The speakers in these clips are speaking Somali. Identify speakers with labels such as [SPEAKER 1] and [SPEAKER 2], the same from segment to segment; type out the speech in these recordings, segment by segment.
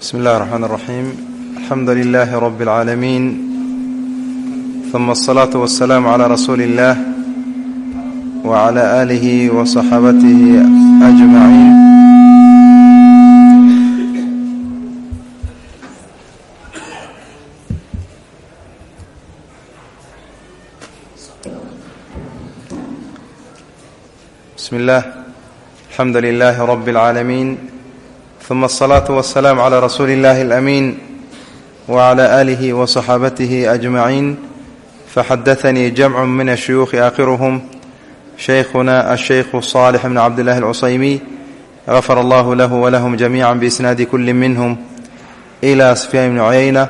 [SPEAKER 1] bsmi اllahi الرحmn الرaxيim alxamdu لilh rb العaalamiin ثuma الصlaaة والsلاam عlى rasuuli الlah وعlى آlih وصaxaabatih أجmaعiin bsmi اllah alxamdu لlah rb العaalamiin uma asalaatu wasalaamu calaa rasuuli illahi alamiin wacala aalihi wa saxaabatihi ajmaciin faxadatanii jamcu min ashuyuukhi aakhiruhum shaykhuna ashaykhu saalix bn cabdillahi alcusaymiy gafara allahu lahu walahum jamiican biisnaadi kulli minhum ila sufyaan bni cuyayna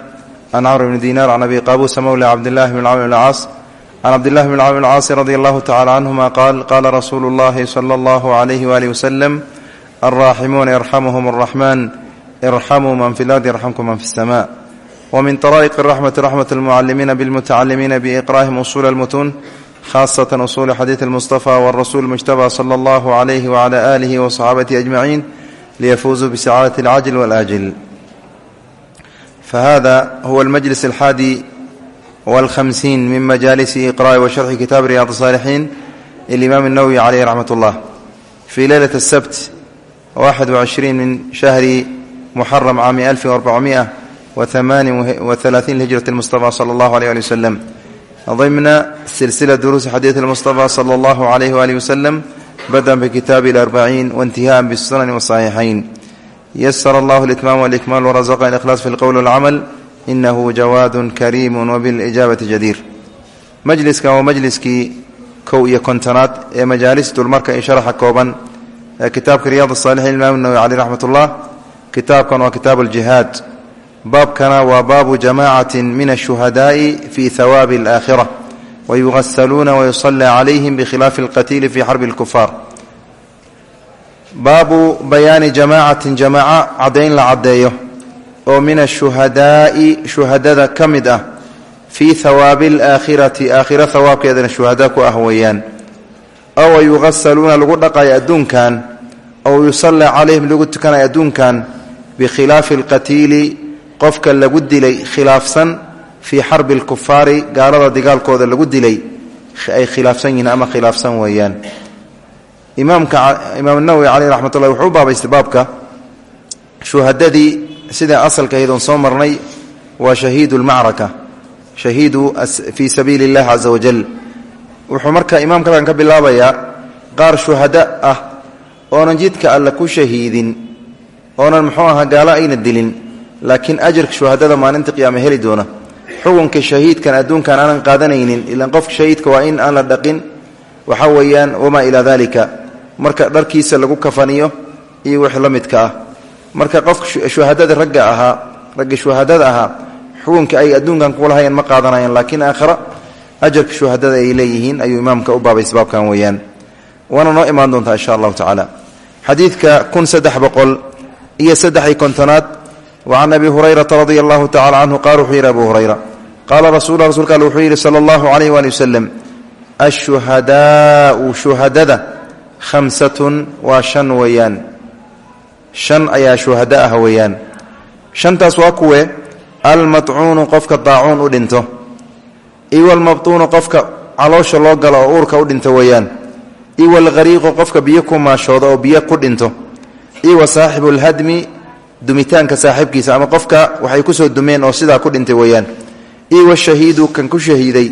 [SPEAKER 1] can camr bni dinar can abi qaabuusa mowla cabdillahi bn camr bn caas can cabdillahi bn camr bn caasi radi allahu tacala canhuma qaal qaala rasuulu llahi sala allahu alayhi waalihi waslem alraaximuuna yarxamuhum الraxman irxamuu man fi اlardi yarxamkum man fi الsma wmin طrائq الرaxmة raxmaة الmucalimiina bاlmutacalimiina biإqra'ihim usul اlmutuun khaasaة usul xadiiث الmuصطفى wالrasuul mujtabى slى اllah عlyh وعlى آlih وصxaabatihi أجmaعin liyafuuzuu bsacaadaة اlcajl wاlآjil fahada huwa اlmajlis الxaadi wاlhamsiin min majalisi iqraءi وsharxi kitaab ryaad الصاalixiin اlimaam الnawwi عaleyh raxmat اllah fii leylaة الsabt waxad وعishriin min shahri muxaram caami أlf وarبcمiئة وثلاثين لهجرة المصطفى صلى الله عليه وآله وسلم ضمن سلسلة دروس حديث المصطفى صلى الله عليه وآله وسلم بدءا بكتاب الأربعين وانتهاء بالسنن والصحيحين يسر الله الإتمام والإكمال ورزق الإخلاص في القول والعمل إنه جواد كريم وبالإجابة جدير مجلسك ومجلسك كو يكونتنات مجالس دولمرك إن شرح كوبا kitaabka riyaad saalixiin imaam nawwi caleyh raxmat ullah kitaabkan waa kitaab aljihaad baabkana waa baabu jamacatin min ashuhadaa'i fii hawaabi alaakhira wayuhasaluuna wayusallaa calayhim bikhilaafi alqatiili fii xarbi alkufaar baabu bayaani jamaacatin jamaaca caddayn la caddeeyo oo min ashuhadaa'i shuhadada ka mid ah fii hawaabi alaakhirati aakhira hawaabkeedana shuhadaa ku ah weeyaan. Ow yuhasaluuna lagu dhaqayo adduunkan ow yusallaa calayhim lagu tukanaya adduunkan bikhilaafi alqatiili qofka lagu dilay khilaafsan fii xarbi alkufaari gaalada dagaalkooda lagu dilay ay khilaafsan yihiin ama khilaafsan weeyaan. Imaamka imaam nawowi caleyh raxmat wuxuu baabaystay baabka shuhadadii sida asalka aydoon soo marnay waa shahiidu lmacraka shahiidu fii sabiili اllahi caza wajal wuxuu marka imaamkadan ka bilaabayaa qaar shuhada ah oonan jidka alle ku shahiidin oonan muxuu ahaa gaalo ayna dilin laakiin ajarka shuhadada maalinta qiyaame heli doona. Xukunka shahiidkan adduunkan aanan qaadanaynin ilaan qofka shahiidka waa in aan la dhaqin waxa weeyaan wamaa ilaa dalika marka dharkiisa lagu kafaniyo iyo wixii la midka ah. Marka qofka shuhadada ragga ahaa ragga shuhadada ahaa xukunka ay adduunkan kulahayeen ma qaadanayaan laakiin aakhira ajarka shuhadada ay leeyihiin ayuu imaamka u baabaysa baabkan weeyaan waana noo imaan doontaa insha allahu tacaala xadiidka kun saddex boqol iyo saddexi kontonaad wa can abi hurayrata radia allahu tacala canhu qaal wuxuu yidhi abu hurayra qaala rasuula rasulka all wuxuu yidhi sala allahu calayh waali wasalem ashuhadaau shuhadada khamsatun waa shan weeyaan. Shan ayaa shuhada ah weeyaan. Shantaas waa kuwe almatcuunu qofka daacuun u dhinto iyo almabtuunu qofka caloosha loo galo oo uurka u dhinto weeyaan iwalghariiqu qofka biyo ku maashooda oo biyo ku dhinto iwa saaxibu lhadmi dumitaanka saaxiibkiisa ama qofka waxay ku soo dumeen oo sidaa ku dhintay weeyaan iwa shahiidu kan ku shahiiday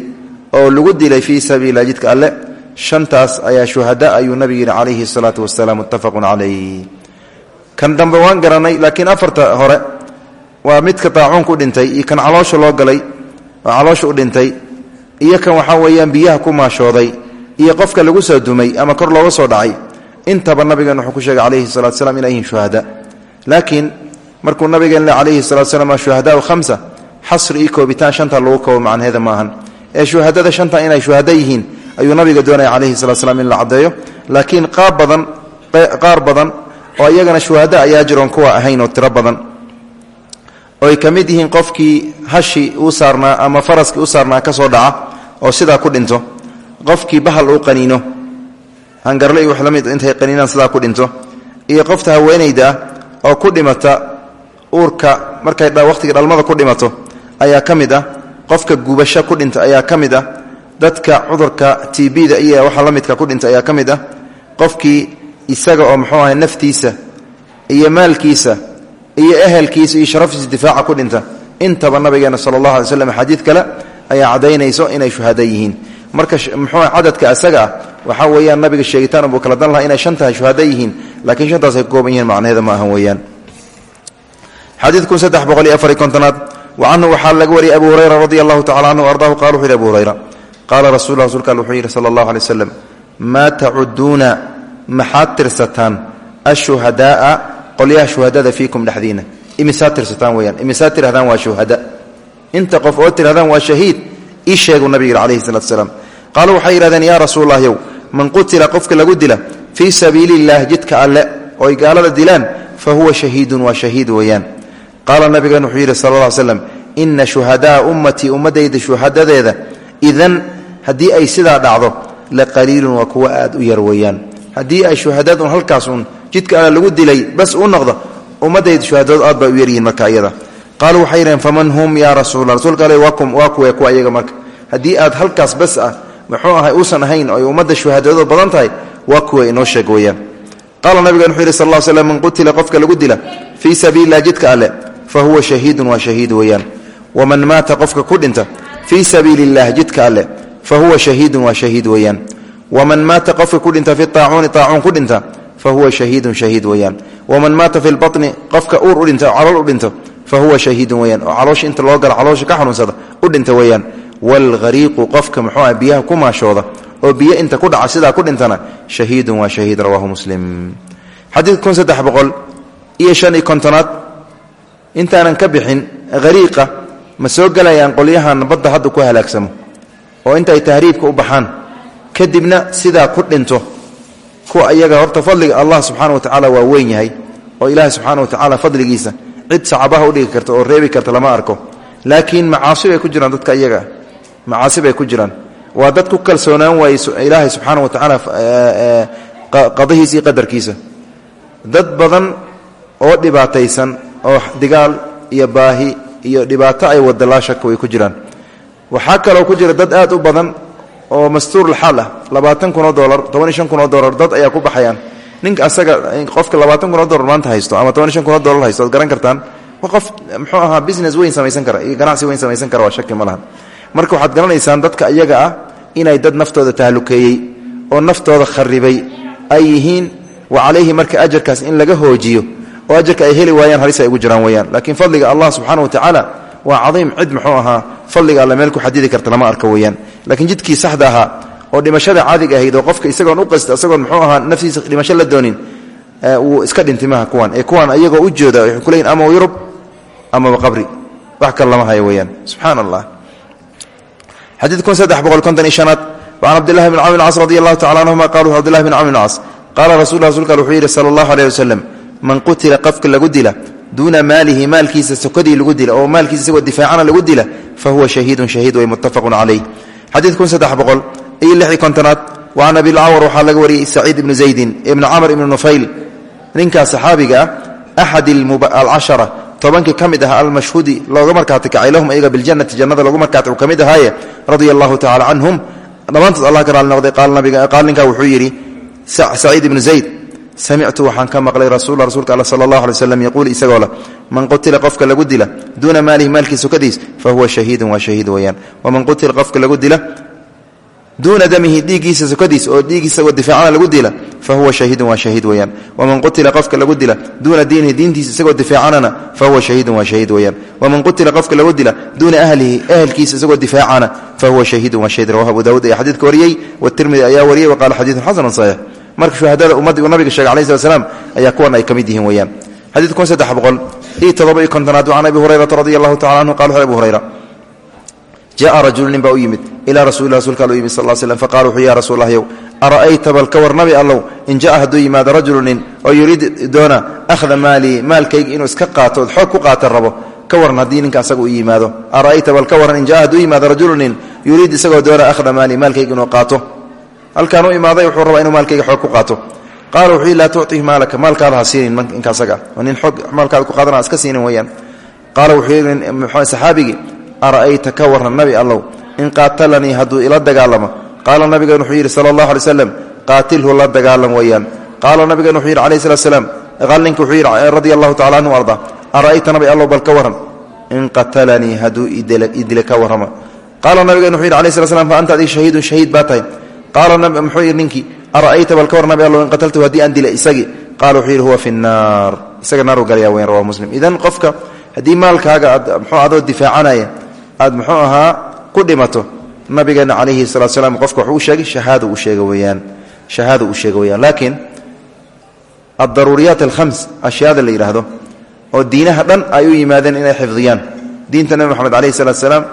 [SPEAKER 1] oo lagu dilay fi sabiila jidka alle shantaas ayaa shuhada ayuu nabigu yihi calayhi salaatu wasalaam muttafaqun calayh kan dambe waan garanay laakiin afarta hore waa midka daacuunka u dhintay iyo kan caloosha loo galay oo caloosha u dhintay iyo kan waxaa weeyaan biyaha ku maashooday iyo qofka lagu soo dumay ama kor looga soo dhacay intaba nabigan wuxuu ku sheegay calayhi salatu wasalaam inay yihiin shuhada. Laakiin markuu nabigeen calayhi salatu slam shuhadaau hamsa xasri iyo koobitaan shanta lagu koobo macnaheeda ma ahan. Ee shuhadada shanta inay shuhada yihiin ayuu nabiga doonaya calayhi salatu slam in la caddeeyo. Laakiin qaab badan qaar badan oo iyagana shuhada ayaa jiroon kuwa ahayn oo tiro badan. Oo ay ka mid yihiin qofkii hashi uu saarnaa ama faraskii u saarnaa ka dhaca oo sidaa ku dhinto qofkii bahal uu qaniino. Hangarle iyo wax la mid intay qaniinaan sidaa ku dhinto. Iyo qofta haweenayda ah oo ku dhimata uurka markay waqhtiga dhalmada ku dhimato ayaa ka mid ah. Qofka gubasho ku dhinta ayaa ka mid ah. Dadka cudurka tbda iyo waxa la midka ku dhinta ayaa ka mid ah. Qofkii isaga oo muxuu ahay naftiisa iyo maalkiisa iyo ehelkiisa iyo sharaftiisa difaaca ku dhinta. Intaba nabigeena sala allahu alay slam xadiid kale ayaa cadaynayso inay shuhada yihiin marka muxuu cadadka isaga ah waxaa weeyaan nabiga sheegitaan buu kala dan lahaa inay shan tahay shuhada yihiin laakiin shantaas ay ka yihiin macnaheeda ma ahan weeyaan. Xadiidkun saddex boqol afari kontonaad wa canhu waxaa laga wariyay abu hurayra radi allahu tacala canhu ardaahu qala wuxu abu hurayra qaala rasul rasulka al wuxuu yidhi sala allahu alay waslem maa tacuduuna maxaad tirsataan ashuhadaaa? Qolyaha shuhadada fiikum dhexdiina. Imisaad tirsataan weyaan imisaad tirahdaan waa shuhada. Inta qof oo tirahdaan waa shahiid ii sheegu nabig yidhi alayhi qaaluu waxay yidhahdeen yaa rasuulalahyow man qutila qofka lagu dila fii sabiili illah jidka alle ooy gaalada dilaan fa huwa shahiidun waa shahiid weeyaan. Qaala nabigeen wuxuu yidhi sal lla ly slam ina shuhadaa ummatii ummadayda shuhadadeeda idan haddii ay sidaa dhacdo la qaliilun waa kuwa aad u yar weeyaan. Haddii ay shuhadad un halkaas uun jidka alle lagu dilay bas u noqdo ummadayda shuhadadu aad bay u yaryihiin marka iyada qaaluu waxay faman hum yaa rasuula rasuulka ale waa kuwe kuwa iyaga marka. Haddii aad halkaas bas ah muxuu ahay uusan ahayn oy ummadda shuhadadooda badan tahay waa kuwa inoo sheeg weeyaan. Qaala nabigan wuxuu yidhi sal slam man qutila qofka lagu dila fii sabiililah jidka alle fa huwa shahiidun waa shahiid weeyaan. Waman maata qofka ku dhinta fii sabiili illah jidka alle fa huwa shahiidun waa shahiid weeyaan. Waman maata qofka ku dhinta fi aacuuni aacuun ku fa huwa shahiidun shahiid weeyaan. Waman maata fi lbaطni qofka uur u dhinta oo calool fa huwa shahiidun weyaan oo inta loo galo caloosha ka xanuunsada u dhinta waalghariiqu qofka muxuu ah biyaha ku maashooda oo biyo inta ku dhaca sidaa ku dhintana shahiidun waa shahiid rawaahu muslim xadiid kun saddex boqol iyo shan iyo kontonaad ka bixin hariiqa ma soo gelayaan qolyahan badda hadda ku halaagsamo oo intaay tahriibka u baxaan kadibna sidaa ku dhinto kuwa iyaga horta fadliga allah subxaana wa tacaala waa weyn yahay oo ilaahay subxaana wa tacaala fadligiisa cid sacabaha udhigi karta oo reebi karta lama arko laakiin macaasi ku jiraan dadka iyaga macaasi bay ku jiraan. Waa dad ku kalsoonaan waayey ilaahay subxaana wa tacaala qadahiisa iyo qadarkiisa. Dad badan oo dhibaataysan oo digaal iyo baahi iyo dhibaato ay wada laa way ku jiraan. Waxaa kaloo ku jira dad aad u badan oo mastuurulxaal ah labaatan kun oo dolar toban iyo shan kun oo dolar dad ayaa ku baxayaan. Ninka asaga qofka labaatan kun oo dolar maanta haysto ama toban iyo shan haysto garan kartaan qof muxuu ahaa business weyn samaysan kara iyo ganacsi weyn samaysan kara waa shaki ma laha marka waxaad garanaysaan dadka iyaga ah inay dad naftooda tahlukeeyey oo naftooda kharibay ay yihiin wa calayhi marka ajarkaas in laga hoojiyo oo ajarka ay heli waayaan halis ay ugu jiraan weyaan laakiin fadliga allah subxaana wa tacaala waa cadiim cid muxuu ahaa fadliga alle meel ku xadidi karta lama arka weyaan laakiin jidkii saxda ahaa oo dhimashada caadiga ahayd oo qofka isagoon u qasta isagoon muxuu ahaa naftiisa dhimasho la doonin wuu iska maha kuwan ee kuwan iyagoo u jooda waxay ku leeyihiin ama yurub amaba qabri. Wax kale lama hayo weyaan subxaana allah xadiid kun saddex boqol konton iyo shanaad وcan cabdillahi bn camr cas radi allahu tacala canhuma qalu cbdillahi bn camr bn cas qaala rasul rasulka wuxuu yidhi sala allahu aleyh waslem man qutila qofka lagu dila duuna maalihi maalkiisa sokadii lagu dila oo maalkiisa isagoo difaacana lagu dila fa huwa shahiidun shahiid way muttafaqun calayh xadiid kun saddex boqol iyo lixii kontonaad wacan abilcawr waxaa laga wariyey saciid ibnu zaydin ibni camr ibni nufayl ninkaas saxaabiga ah axad alcashara tobankii ka mid ah almashhuudi looga markaati kacay lahum iyaga biljannati jannada loogu markaati ka mid ahaaye radia allahu tacala canhum dhammaantood allah ka raali noqday qaal ninkaa wuxuu yidhi saciid ibnu zayd samictu waxaan ka maqlay rasuula rasuulka alla sala allah alay slam yaquul isagoo leh man qutila qofka lagu dila duuna maalihi maalkii sokadiis fa huwa shahiidun waa shahiid weeyaan. Waman qutila qofka lagu dila duuna damihi dhiiggiisa sokadiis oo dhiiggiisa difaacana lagu dila fa huwa shahiidun waa shahiid weeyaan waman qutila qofka lagu dila duuna diinihi diintiisa isagoo difaacanana fa huwa shahiidun waa shahiid weeyaan waman qutila qofka lagu dila duuna ahlihi ahelkiisa isagoo difaacana fa huwa shahiidun waa shahiid rawahu abu daawud ayaa xadiidka wariyey watirmidi ayaa wariyey waqaala xadiidun xasanun saxiix marka shuhadada ummaddi uu nabiga sheegay alayhi slat slam ayaa kuwan ay ka mid yihiin weeyaan xadiid kun saddex boqol iyo todoba iyo kontonaad can abi hurayrata radi allahu tacala canhu qala wuxu ilaa rasuuli rasuulka allo yimi sal slam faqala wuxuu ya rasuul lahyow ara'ayta bal ka war nabi allow in ja'a hadduu yimaado rajulu nin oo yuriid doona ahda maalii maalkayga inuu iska qaato ood xoog ku qaata rabo ka waran haddii ninka asaga uu yimaado ara'ayta bal ka waran in ja'a hadduu yimaado rajulu nin yuriid isagoo doona ahda maalii maalkayga inuu qaato halkaan u imaaday wuxuu rabaa inuu maalkayga xoog ku qaato qaala wuxuu laa tuctihi maalaka maalkaada ha siinin ninka asaga oo nin xoog maalkaada ku qaadana iska siinin weyaan qaala wuxuu saxaabigii ara'ayta ka waran nabi allow in qaatalanii hadduu ila dagaalamo qaala nabigeen wuxuu yidhi sala allahu alay qaatilhu la dagaalam weeyaan qaala nabigeen wuxuu yidhi alayh slat slaam qalninka wuxuu yidhi radia allahu anhu arda ara'ayta nabi allow bal ka warran in qatalanii hadduu idila ka warrama qaala nabigeen wuxuu yidhi alayh slat fa anta adii shahiidun shahiid baa tahay qaala muxuu yidhi ninkii ara'ayta bal ka warran nabi allow in qataltahu haddii aan dila isagii qaala wuxuu yidhi huwa fi nnaar isaga naaru galaya weyan rawa muslim idan qofka haddii maalkaaga aad adoo difaacanaya aad muxuu ahaa ku dhimato nabigeena calayhi salatu slam qofka wuxuu u sheegay shahaada uu sheega weyaan shahaada uu sheega weyaan laakiin addaruuriyaat alkhams ashyaada la yidhaahdo oo diinaha dhan ay u yimaadeen inay xifdiyaan. Diinta nebi moxamed calayhi salatu salaam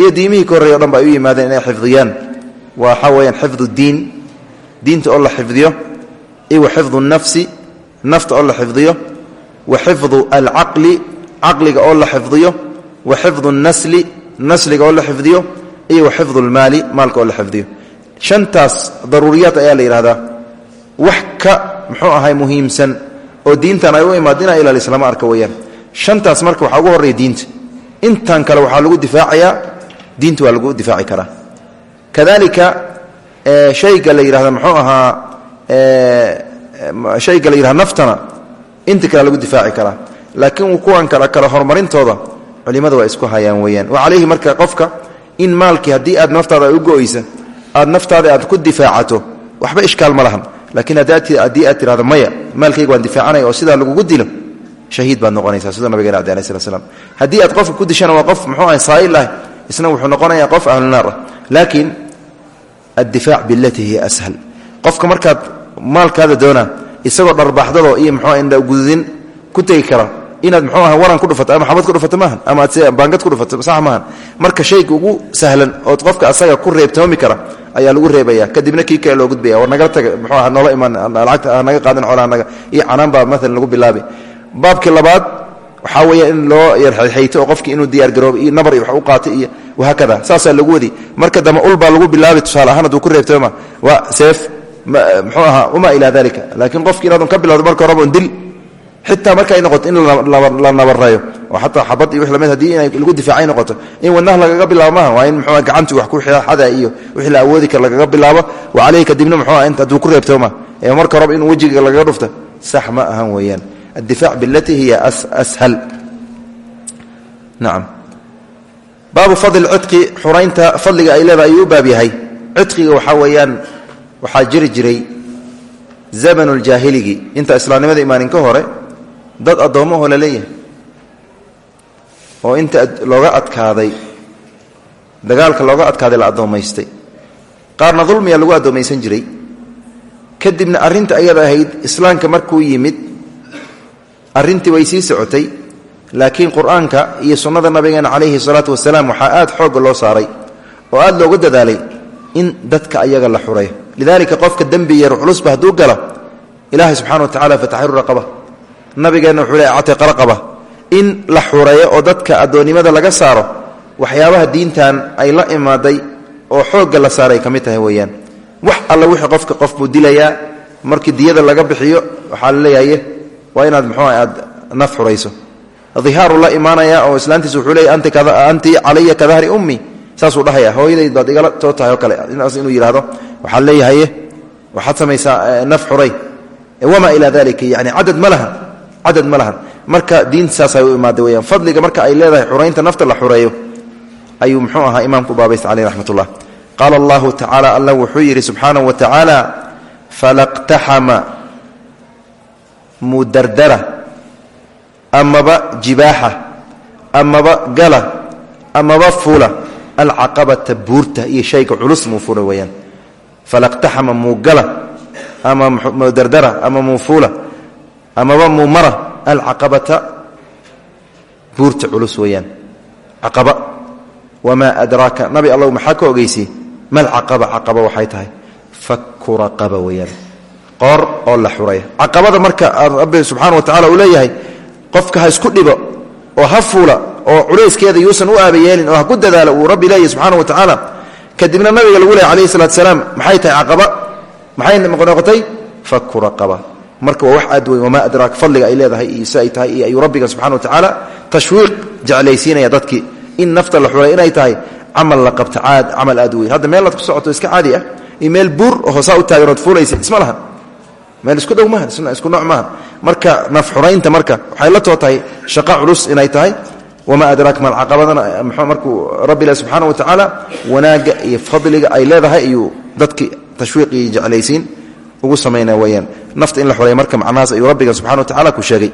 [SPEAKER 1] iyo diimihii ka horrey o dhan ba ay u yimaadeen inay xifdiyaan. Waxaa weyaan xifdu diin diinta oo la xifdiyo iyo wa xifdu nafsi nafta oo la xifdiyo wa xifdu alcaqli caqliga oo la xifdiyo wa xifdu nasli nasliga oo la xifdiyo iyo wa xifdu lmaali maalka oo la xifdiyo. Shantaas daruuriyaad ayaa la yidhahdaa wax ka muxuu ahay muhiimsan oo diintan ay u imaad inaa ilaalis lama arka weyaan shantaas marka waxaa ugu horreya diinta. Intan kale waxaa lagu difaacayaa diinta waa lagu difaaci karaa. Kadalika shayga la yidhahda muxuu ahaa shayga la yidhahda naftana inta kale lagu difaaci karaa. Laakiin kuwan kale kale horumarintooda culimada waa isku hayaan weyaan wa calayhi marka qofka in maalkii haddii aad naftaada u go-oysa aad naftaada aad ku difaacato waxba ishkaal ma lahan. Laakiin haddii aad tirahdo maya maalkayga waan difaacanaya oo sidaa lagugu dilo shahiid baad noqonaysaa siduu nabigeena abdi alai slat slam haddii aad qofka ku dishana waa muxuu ahay saa'il ah isna wuxuu noqonayaa qof ahlunaar ah. Laakiin addifaac bilati hiya ashal qofka markaad maalkaada doonaa isagoo dharbaaxdadoo iyo muxuu indhagududin ku tegi kara inaad mxuu aha waran ku dhufato ama xabad ku dhufato maahan ama aad baangad ku dhufato sax maahan. Marka shayga ugu sahlan ood qofka asaga ku reebtoomi kara ayaa lagu reebaya kadibna kii kale loo gudbaya war nagala taga mxuu aha noola imaan lacagta naga qaadan xoolaha naga. Iyo canaan baa maalan lagu bilaabi. Baabkii labaad waxaa weeya in loo yarxayto oo qofkii inuu diyaar garoobo iyo nabar wax u qaatay iyo wahaakada saasaa lagu wadi. Marka dambe ul baa lagu bilaabi tusaale ahaan hadduu ku reebtooma waa seef mxuu ahaa wamaa ilaa dalika laakiin qofki inaadun ka bilowdo marka horeba dil xitaa marka ay noqoto in la nabareeyo oo xataa xabad iyo w la mid haddii inay lagu difaacay noqoto. In wadnaha lagaga bilaabo waa in mxua gacantu wax ku xada iyo wixii la awoodi kara lagaga bilaabo. Wa kadibna mxua int hadduu ku reebtooma ee marka horeba in wejiga lagaga dhufta sax ma ahan weeyaan. Addifac bilati hiya ashal. Nacam baabu fadli cidqi xuraynta fadliga ay leedahay ayuu baab yahay. Cidqiga waxaa weeyaan waxaa jiri jiray zamanu ljaahiligi inta islaamnimada imaanin ka hore dad addoommaho la leeyahay oo inta looga adkaaday dagaalka looga adkaaday la addoommaystay qaarna dulmiya lagu addoommaysan jiray. Kadibna arrinta ayada ahayd islaamka markuu yimid arrintii way sii socotay. Laakiin qur'aanka iyo sunnada nabigeena calayhi salaatu wasalaam waxaa aad xoogga loo saaray oo aad loogu dadaalay in dadka ayaga la xureeyo lidalika qofka dembi yar culusba hadduu galo ilaahay subxana wa tacala fataxiru raqaba nabigeenna wuxuu le catiqa raqaba in la xureeyo oo dadka addoonnimada laga saaro waxyaabaha diintan ay la imaaday oo xoogga la saaray ka mid tahay weeyaan. Wax alla wixii qofka qof buu markii diyada laga bixiyo waxaa la leeyahaye waa inaad muxuu aad naf xurayso. Dihaaru la imaanaya oo islaantiis wuxuu leeya anti calaya ka dahri ummi saasuu dhahaya hooyadayd baad igala too tahay oo kale inuu yidhahdo waxaad leeyahaye waxaad samaysaa naf xuray. Wamaa ilaa dalika yani cadad ma cadad ma lahan. Marka diinta saasay u imaaday weyaan fadliga marka ay leedahay xuraynta nafta la xureeyo ayuu muxuu ahaa imaamku baabaysta caleyh raxmat ullah qaala allahu tacaala alla wuxuu yidhi subxaanahu wa tacaala falaqtaxama mudardara amaba jibaaxa amaba gala amaba fula alcaqabata buurta. Iyo shayga culus muu fula weyaan falaqtaxama muu ama mudardara ama muu amaba muu mara alcaqabata? Buurta culus weeyaan. Caqaba. Wamaa adraaka? Nabi allow maxaa ka ogeysay? Mal caqaba caqaba waxay tahay. Faku raqaba weeyaan. Qoor oo la xuraya. Caqabada marka rabbi subxaana wa tacala uu leeyahay qofka ha isku dhibo oo ha fuula oo culayskeeda yuusan u aabayeelin oo ha ku dadaalo uu rabbi leeyahy subxana wa tacaala kadibna nabiga lagu leey alayhi salatu salaam maxay tahay caqaba? Maxay noqotay? Faku raqaba marka waa wax aad weyn wamaa adraak fadliga ay leedahay iyo si ay tahay iyo ayuu rabbiga subxana wa tacaala tashwiiq jeclaysiinaya dadkii. In nafta la xuray inay tahay camal la qabta camal aad weyn. Hadda meel aad ku socoto iska caadi ah iyo meel buur hoosaa u taaganood fuulaysa isma laha. Meel isku dhow maaha isku nooc maaha marka naf xuraynta marka waxay la too tahay shaqo culus inay tahay. Wamaa adraaka malcaqabadana markuu rabbi ilahi subxaana wa tacaala wanaagga iyo fadliga ay leedahay ayuu dadkii tashwiiq iyo jeclaysiin ugu samaynaa weyaan nafta in la xoreeya marka macnahaas ayuu rabbiga subxana wa tacala ku sheegay.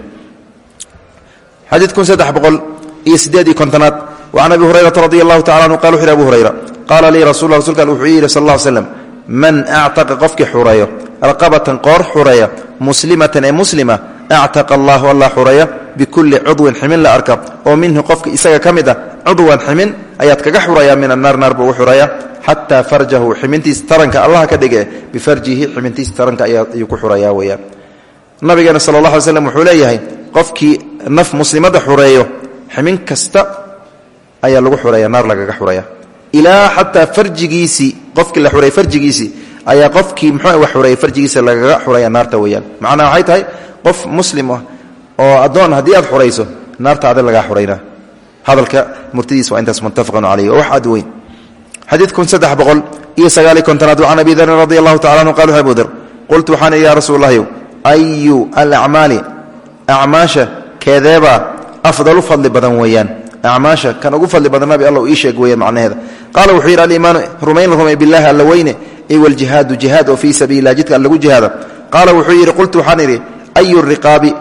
[SPEAKER 1] Xadiid kun saddex boqol iyo siddeed iyo kontonaad. Wacan abi hurayrata radi allahu tacala anhu qala wuxu abu hurayra qaala lii rasul rasulka wuxuu ii yidhi sal slam man actaqa qofkii xureeyo raqabatan qoor xureeya muslimatan ee muslima actaqa allahu alla xureeya bikulli cudwin ximin la arka oo minhu qofka isaga ka mid ah cudwan ximin ayaad kaga xuraya min annaar naar buu ugu xureeya xataa farjahu ximintiis taranka allah ka dhige bifarjihi ximintiis taranka ayuu ku xuraya weyaan nabigeena sal allah alay slam wuxuu leeyahay qofkii naf muslimadda xureeyo ximin kasta ayaa lagu xureeya naar lagaga xureeya ilaa xataa farjigiisii qofkii la xureey farjigiisii ayaa qofkii muxuu wax xureeyey farjigiisa ah oo addoon haddii aad xurayso naarta adi lagaa xurayna. Hadalka murtidiis waa intaas muttafaqan caleyh oo wax aad weyn. Xadiid kun saddex boqol iyo sagaaliy kontonaad can abi darin radi allahu tacala anhu qala abu qultu waxaan ya rasuul allahyow ayu alacmaali acmaasha keedeebaa afdalu fadli badan weeyaan. Acmaasha kan ugu fadli badan nabi alla ii sheeg weeyaan macnaheeda. Qaala wuxuu yidhi aliimaanu rumayn rumay billahi alla weyne iyo waljihaadu jihaad oo fii sabiili lah jidka lagu jihaada. Qaala wuxuu yidhi qultu waxaan idhi ayu riqaabi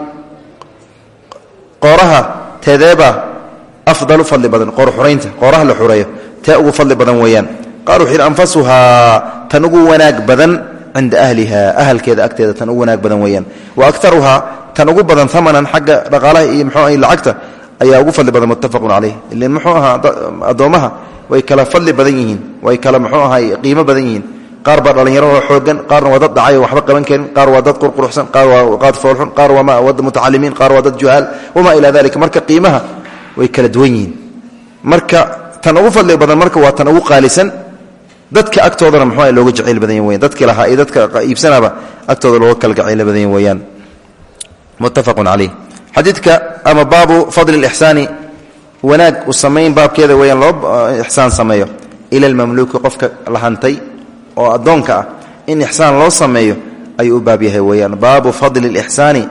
[SPEAKER 1] qooraha teedeebaa afdalu fadli badan qoor xuraynta qooraha la xureeyo tee ugu fadli badan weeyaan. Qaala wuxuu yidhi anfasuhaa tan ugu wanaag badan cinda ahliha ahalkeeda agteeda tan ugu wanaag badan weeyaan. Wa aktaruhaa tan ugu badan amanan xagga dhaqaalaha iyo mxuu ahay lacagta ayaa ugu fadli badan muttafaqun caleyh ilin muxuu ahaa addoommaha way kala fadli badan yihiin way kala muxuu ahay qiimo badan yihiin qaar baa dhallinyaro oo xoogan qaarna waa dad dhacay oo waxba qaban karin qaar waa dad qurquruxsan qaar waa qaad foolxun qaar waa mutacalimiin qaar waa dad juhaal wamaa ilaa dalika marka qiimaha way kala duwan yihiin. Marka tan ugu fadli badan marka waa tan ugu qaalisan dadka agtoodana muxuu looga jacayl badan yahin weyan dadkii lahaa iyo dadka iibsanaba agtooda looga kala gacayl badan yahin weeyaan. Muttafaqun caleyh xadiidka ama baabu fadli lixsaani wanaag u samayn baabkeeda weyaan loo ixsaan sameeyo. Ila lmamluuki qofka la hantay oo addoonka ah in ixsaan loo sameeyo ayuu u baab yahay weyaan baabu fadli lixsaani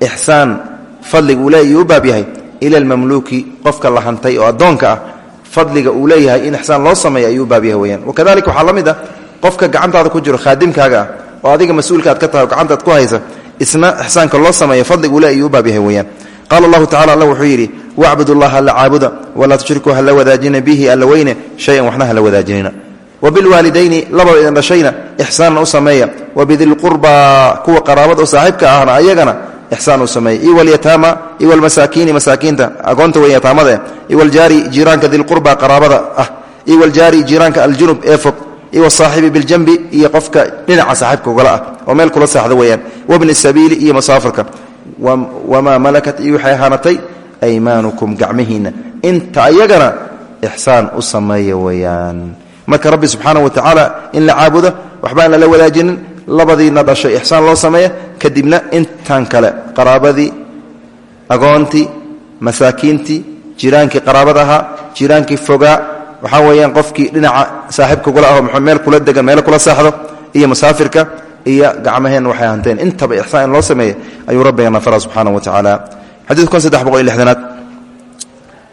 [SPEAKER 1] ixsaan fadliga uu leeya u baab yahay. Ila lmamluuki qofka la hantay oo addoonka ah fadliga uu leeyahay in ixsaan loo sameeyo ayuu u baab yahay weyaan wakadalika waxaa qofka gacantaada ku jiro khaadimkaaga ah oo adiga mas'uulka aad ka tahay gacantaad ku haysa isna ixsaanka loo sameeyo fadliga uu le ayuu u baab yahay weyaan qaala allahu tacala alla wuxuu yidhi wacbud llaha alla caabuda walaa tushrikuu hala wadaajina bihi alla weyne shayan waxna hala wabilwaalidayni labada idin dhashayna ixsaanan u sameeya. Wabidilqurbaa kuwa qaraabada oo saaxiibka ahna ayagana ixsaan u sameeya. Iyo walyataama iyo walmasaakiini masaakiinta agoonta weyn yataamada iyo waljaari jiiraanka dilqurba qaraabada ah. Iyo waljaari jiiraanka aljunub ee fog. Iyo wasaaxibi biljambi iyo qofka dhinaca saaxiibka ugala ah oo meel kula saaxda weeyaan. Wabni sabiili iyo masaafirka. Wamaa malakat iyo waxay marka rabbi subxaana wa tacaala in la caabudo waxba aan lala wadaajinin labadiina dhashay ixsaan loo sameeya kadibna intan kale qaraabadii agoontii masaakiintii jiraankii qaraabada ahaa jiraankii fogaa weeyaan qofkii dhinaca saaxiibka kula aho meel kula degan meel kula saaxdo iyo musaafirka iyo gacmaheenna waxay hanteen intaba ixsaan loo sameeya ayuu rabbigeena fara subxaana wa tacaala xadiid kun saddex boqol iyo lixdanaad.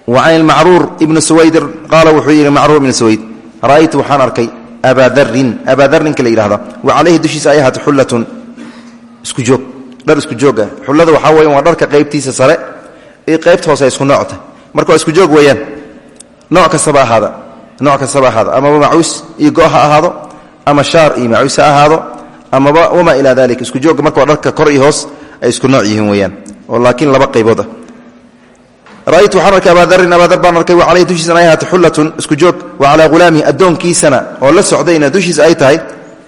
[SPEAKER 1] Wa can ilmacruur ibni suwaydin qaala wuxuu yidhi ra'aytu waxaan arkay abaadarin abaadarinka la yidhahda wa calayhi dushiisa ay ahaata xullatun. Isku joog. Dhar isku jooga xullada waxaa weya waa dharka qaybtiisa sare iyo qaybta hoose isku joog weeyaan. Nooc kastaba ahaada. Nooc kastaba ahaada. Amaba macuus iyo go' ha ama shaar iyo macuus ha ahaado amaba wamaa ilaa dalik isku joogga marka dharka kor iyo hoos ay isku nooc yihiin weeyaan. Oo laakiin laba qaybood ah ra'aytu waxaan arkay abaadarin abaadar baan arkay wa calayhi dushiisana ay ahaatay xullatun isku joog wa calaa hulaamihi addoonkiisana oo la socdayna dushiisa ay tahay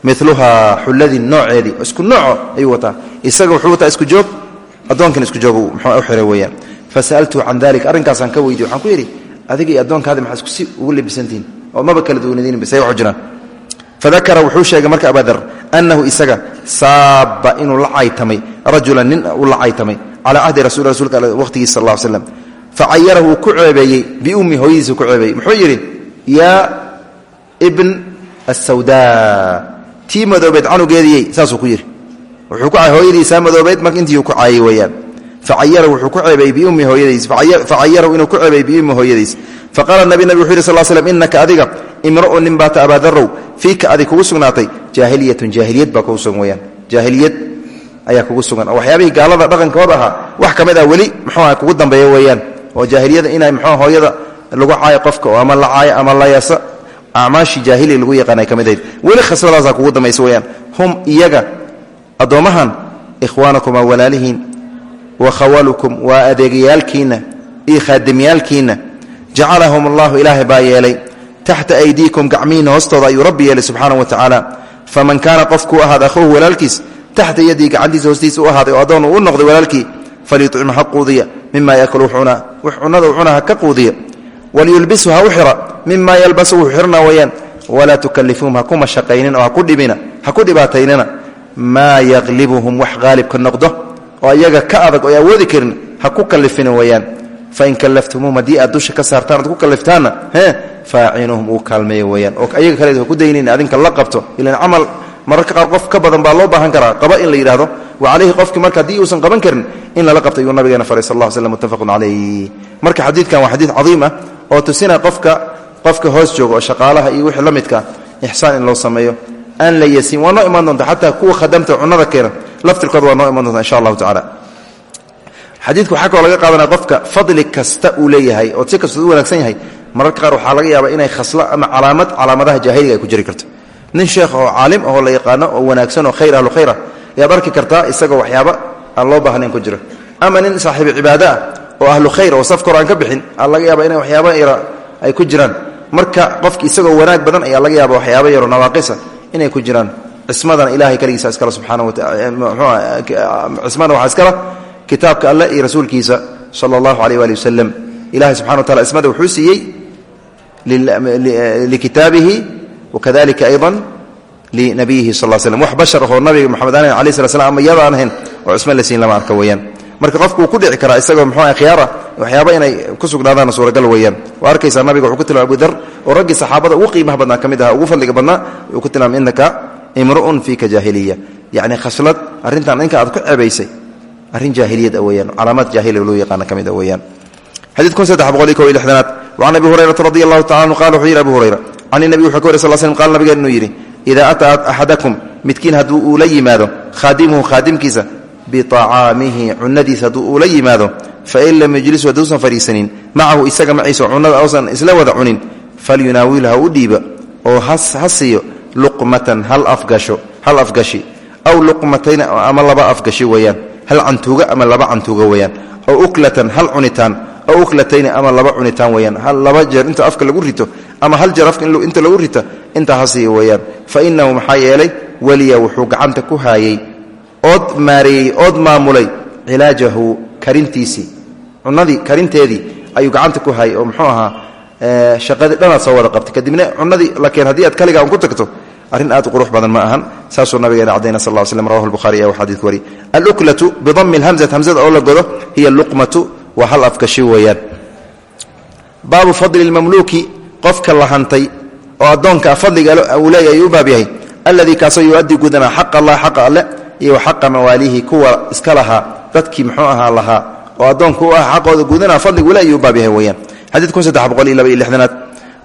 [SPEAKER 1] miluhaa xulladii nooceedii isku nooco ayuu wataa. Isaga wuxuu wataa isku joog addoonkan isku joog muxuu xiray weeyaan. Fasa'altuu can dalika arrinkaasaan ka weydiye waxaan ku yidhi adiga iyo addoonkaadi maxaa isku si ugu labisantihin oo maba kala duwanadiin bisay waxu jiraan fadakara wuxuu sheegay marka abaadar annahu isaga saaba inuu la caytamay facayarahu wuu ku ceebeeyey biummi hooyadiisa ku ceebeeyey muxuu yidhi yaa ibn asawda tii madoobeed canugeediyey saasuu ku yidhi wuxuu ku hooyadiisaa madoobeed marka intii ku caayay weyaan facayarahu wuxuu ku ceebeeyey biummi hooyadiis facayarahu inuu ku ceebeeyey biummi hooyadiis faqala nabi nabig wuxu yidhi sal slm innaka adiga imra'un nin baata abaadarow fiika ayaa kugu sugan oo gaalada dhaqankooda ahaa wax ka ah weli muxuuaha kugu dambeeya weeyaan oo jaahiliyada inay muxuu hooyada lagu caayo qofka oo ama la caayo ama la yasa acmaashii jaahiliya lagu yaqaan ay ka mid ahayd. Weli khasladaasaa kugu hum iyaga addoommahan ikhwaanakum waa wa khawalukum waa adeegayaalkiinna iyo khaadimyaalkiinna jacalahum allahu ilaahay baa yeelay. Taxta aydiikum gacmihiinna rabbi yeelay subxaana wa tacaala. Faman kaana qofkuu ahaada ahuuhu walaalkiis taxta yadii gacantiisa hoostiisa u ahaaday oo addoon uu u noqday walaalkii falyucim ha quudiya mima yakul cunaa wx cunada u cunaa ha ka quudiya. Walyulbisu ha u xira mima yalbasu wuxuu xirna wayaan. Walaa tukalifuuhum ha ku mashaqaynin oo ha ku dhibaataynina. Maa yaqlibuhum wax qaalibka noqdo oo iyaga ka adag oo awoodi karin ha ku kalifina wayaan. Fain kalaftumuuhum haddii aad dusha ka saartaan ad ku kaliftaanna faacinuhum uu kaalmeeya weyaan oo ayaga ha ku daynin adinka la qabto ilan mararka qaar qof ka badan baa loo baahan karaa qaba in la yidhahdo wa calayhi qofki marka haddii uusan qaban karin in lala qabta ayuu nabigeena faray sal slam mutafaqun calayh marka xadiidkan waa xadiid cadiim ah oo tusina qofka qofka hoos jooga oo shaqaalaha iyo wixii la midka ixsaan in loo sameeyo. Aan la yasin waa noo imaan doonta xataa kuwa khadamta cunada keena laftirkooda waa noo imaan doonta insha allahu tacala xadiidku waxaa laga qaadanaya qofka fadli kasta uu leeyahay oo si kasta u wanaagsan yahay. Mararka qaar waxaa laga yaabaa inay khaslo ama calaamad calaamadaha jaahiliga ay ku jiri karto nin sheekh oo caalim ahoo la yaqaano oo wanaagsan oo khayr ahlu khayr ah ayaad arki kartaa isagoo waxyaaba aan loo baahnayn ku jiro. Ama nin saaxiibu cibaado ah oo ahlu khayr oo safka hor aan ka bixin aa laga yaaba inay waxyaaba yara ay ku jiraan. Marka qofki isagoo wanaag badan ayaa laga yaaba waxyaaba yaro nawaaqisa inay ku jiraan. Cismadana ilahay kaligiisa iskale subxaana watacismada waxaa iskala kitaabka alleh iyo rasuulkiisa sala allahu aleyh waali wasalam ilahay subxana wa tacala ismada wuxuu siiyey likitaabihi wakadalika ayضa linabiyihi sal slm wax bashar ahoo nabiga maxamed an alay sla slam ama iyada aan ahayn oo cismo la siin lama arka weyaan marka qofku wuu ku dhici karaa isagoo mxu khiyaara waxyaaba inay ku sugnaadaan suuragal weyaan waa arkaysaa nabiga wuxuu ku tilmamay abu dar oo raggii saxaabada ugu qiimaha badnaa ka mid aha ugu fadliga badnaa wuxuu ku tilmaamay innaka imru'un fiika jaahiliya yacni khaslad arrintan ninka aad ku cebaysay arrin jaahiliyad weyaan calaamaad jaahiliya loo yaqaana ka mid a weyaan xadiid kun saddex boqol iyo kob iyo lixdanaad wacan abi hurayrata radi allahu tacala anhu qala wuxuu yidhi abu hurayra inabi wuxuu ka wary sal slm qala nabigeen inuu yidhi idaa ataa axadakum midkiin hadduu uu la yimaado khaadimuhu khaadimkiisa biacaamihi cunadiisa hadduu uu la yimaado fain lam yujlisu hadduusan fadhiisanin macahu isaga maciisa cunada ausan isla wada cunin falyunaawil ha u dhiiba oo ha siiyo luqmatan hal afgashi aw luqmatayn ama laba afgashi weeyaan hal cantuuga ama laba cantuuga weeyaan aw uklatan hal cunitaan aw uklatayni ama laba cunitaan weyaan laba jeer inta afka lagu rito ama hal jeer afka inta lagu rito intaa ha siiya weeyaan fa inahu maxaa yeelay wuxuu gacanta ku haayey ood maareeyey ood maamulay cilaajahu karintiisii cunadii karinteedii ayuu gacanta ku haayay oo muxuu ahaa shaqadii dhanaad soo wada qabtay kadibna cunadii la keen haddii aad kaligaa un ku tagto arrin aad u badan ma ahan saasuu nabigeena cadayna sal slm rawahu lbuhari ee xadiidku wari aluklatu bidami lhamzat hamzada oo la godo hiya luqmatu waa hal afkashi weeyaan. Baabu fadli mamluuki qofka la hantay oo addoonka fadliga uu leeyahay u baab yahay. Alladii kaasoo yuaddi gudana xaq allah xaqa alle iyo wa xaqa mawaaliihi kuwa iska lahaa dadkii muxuu ahaa lahaa oo addoonka u ah xaqooda gudana fadligu le ayuu u baab yahay weyaan xadiidkun saddex boqol iyo laba iyo lixdanaad.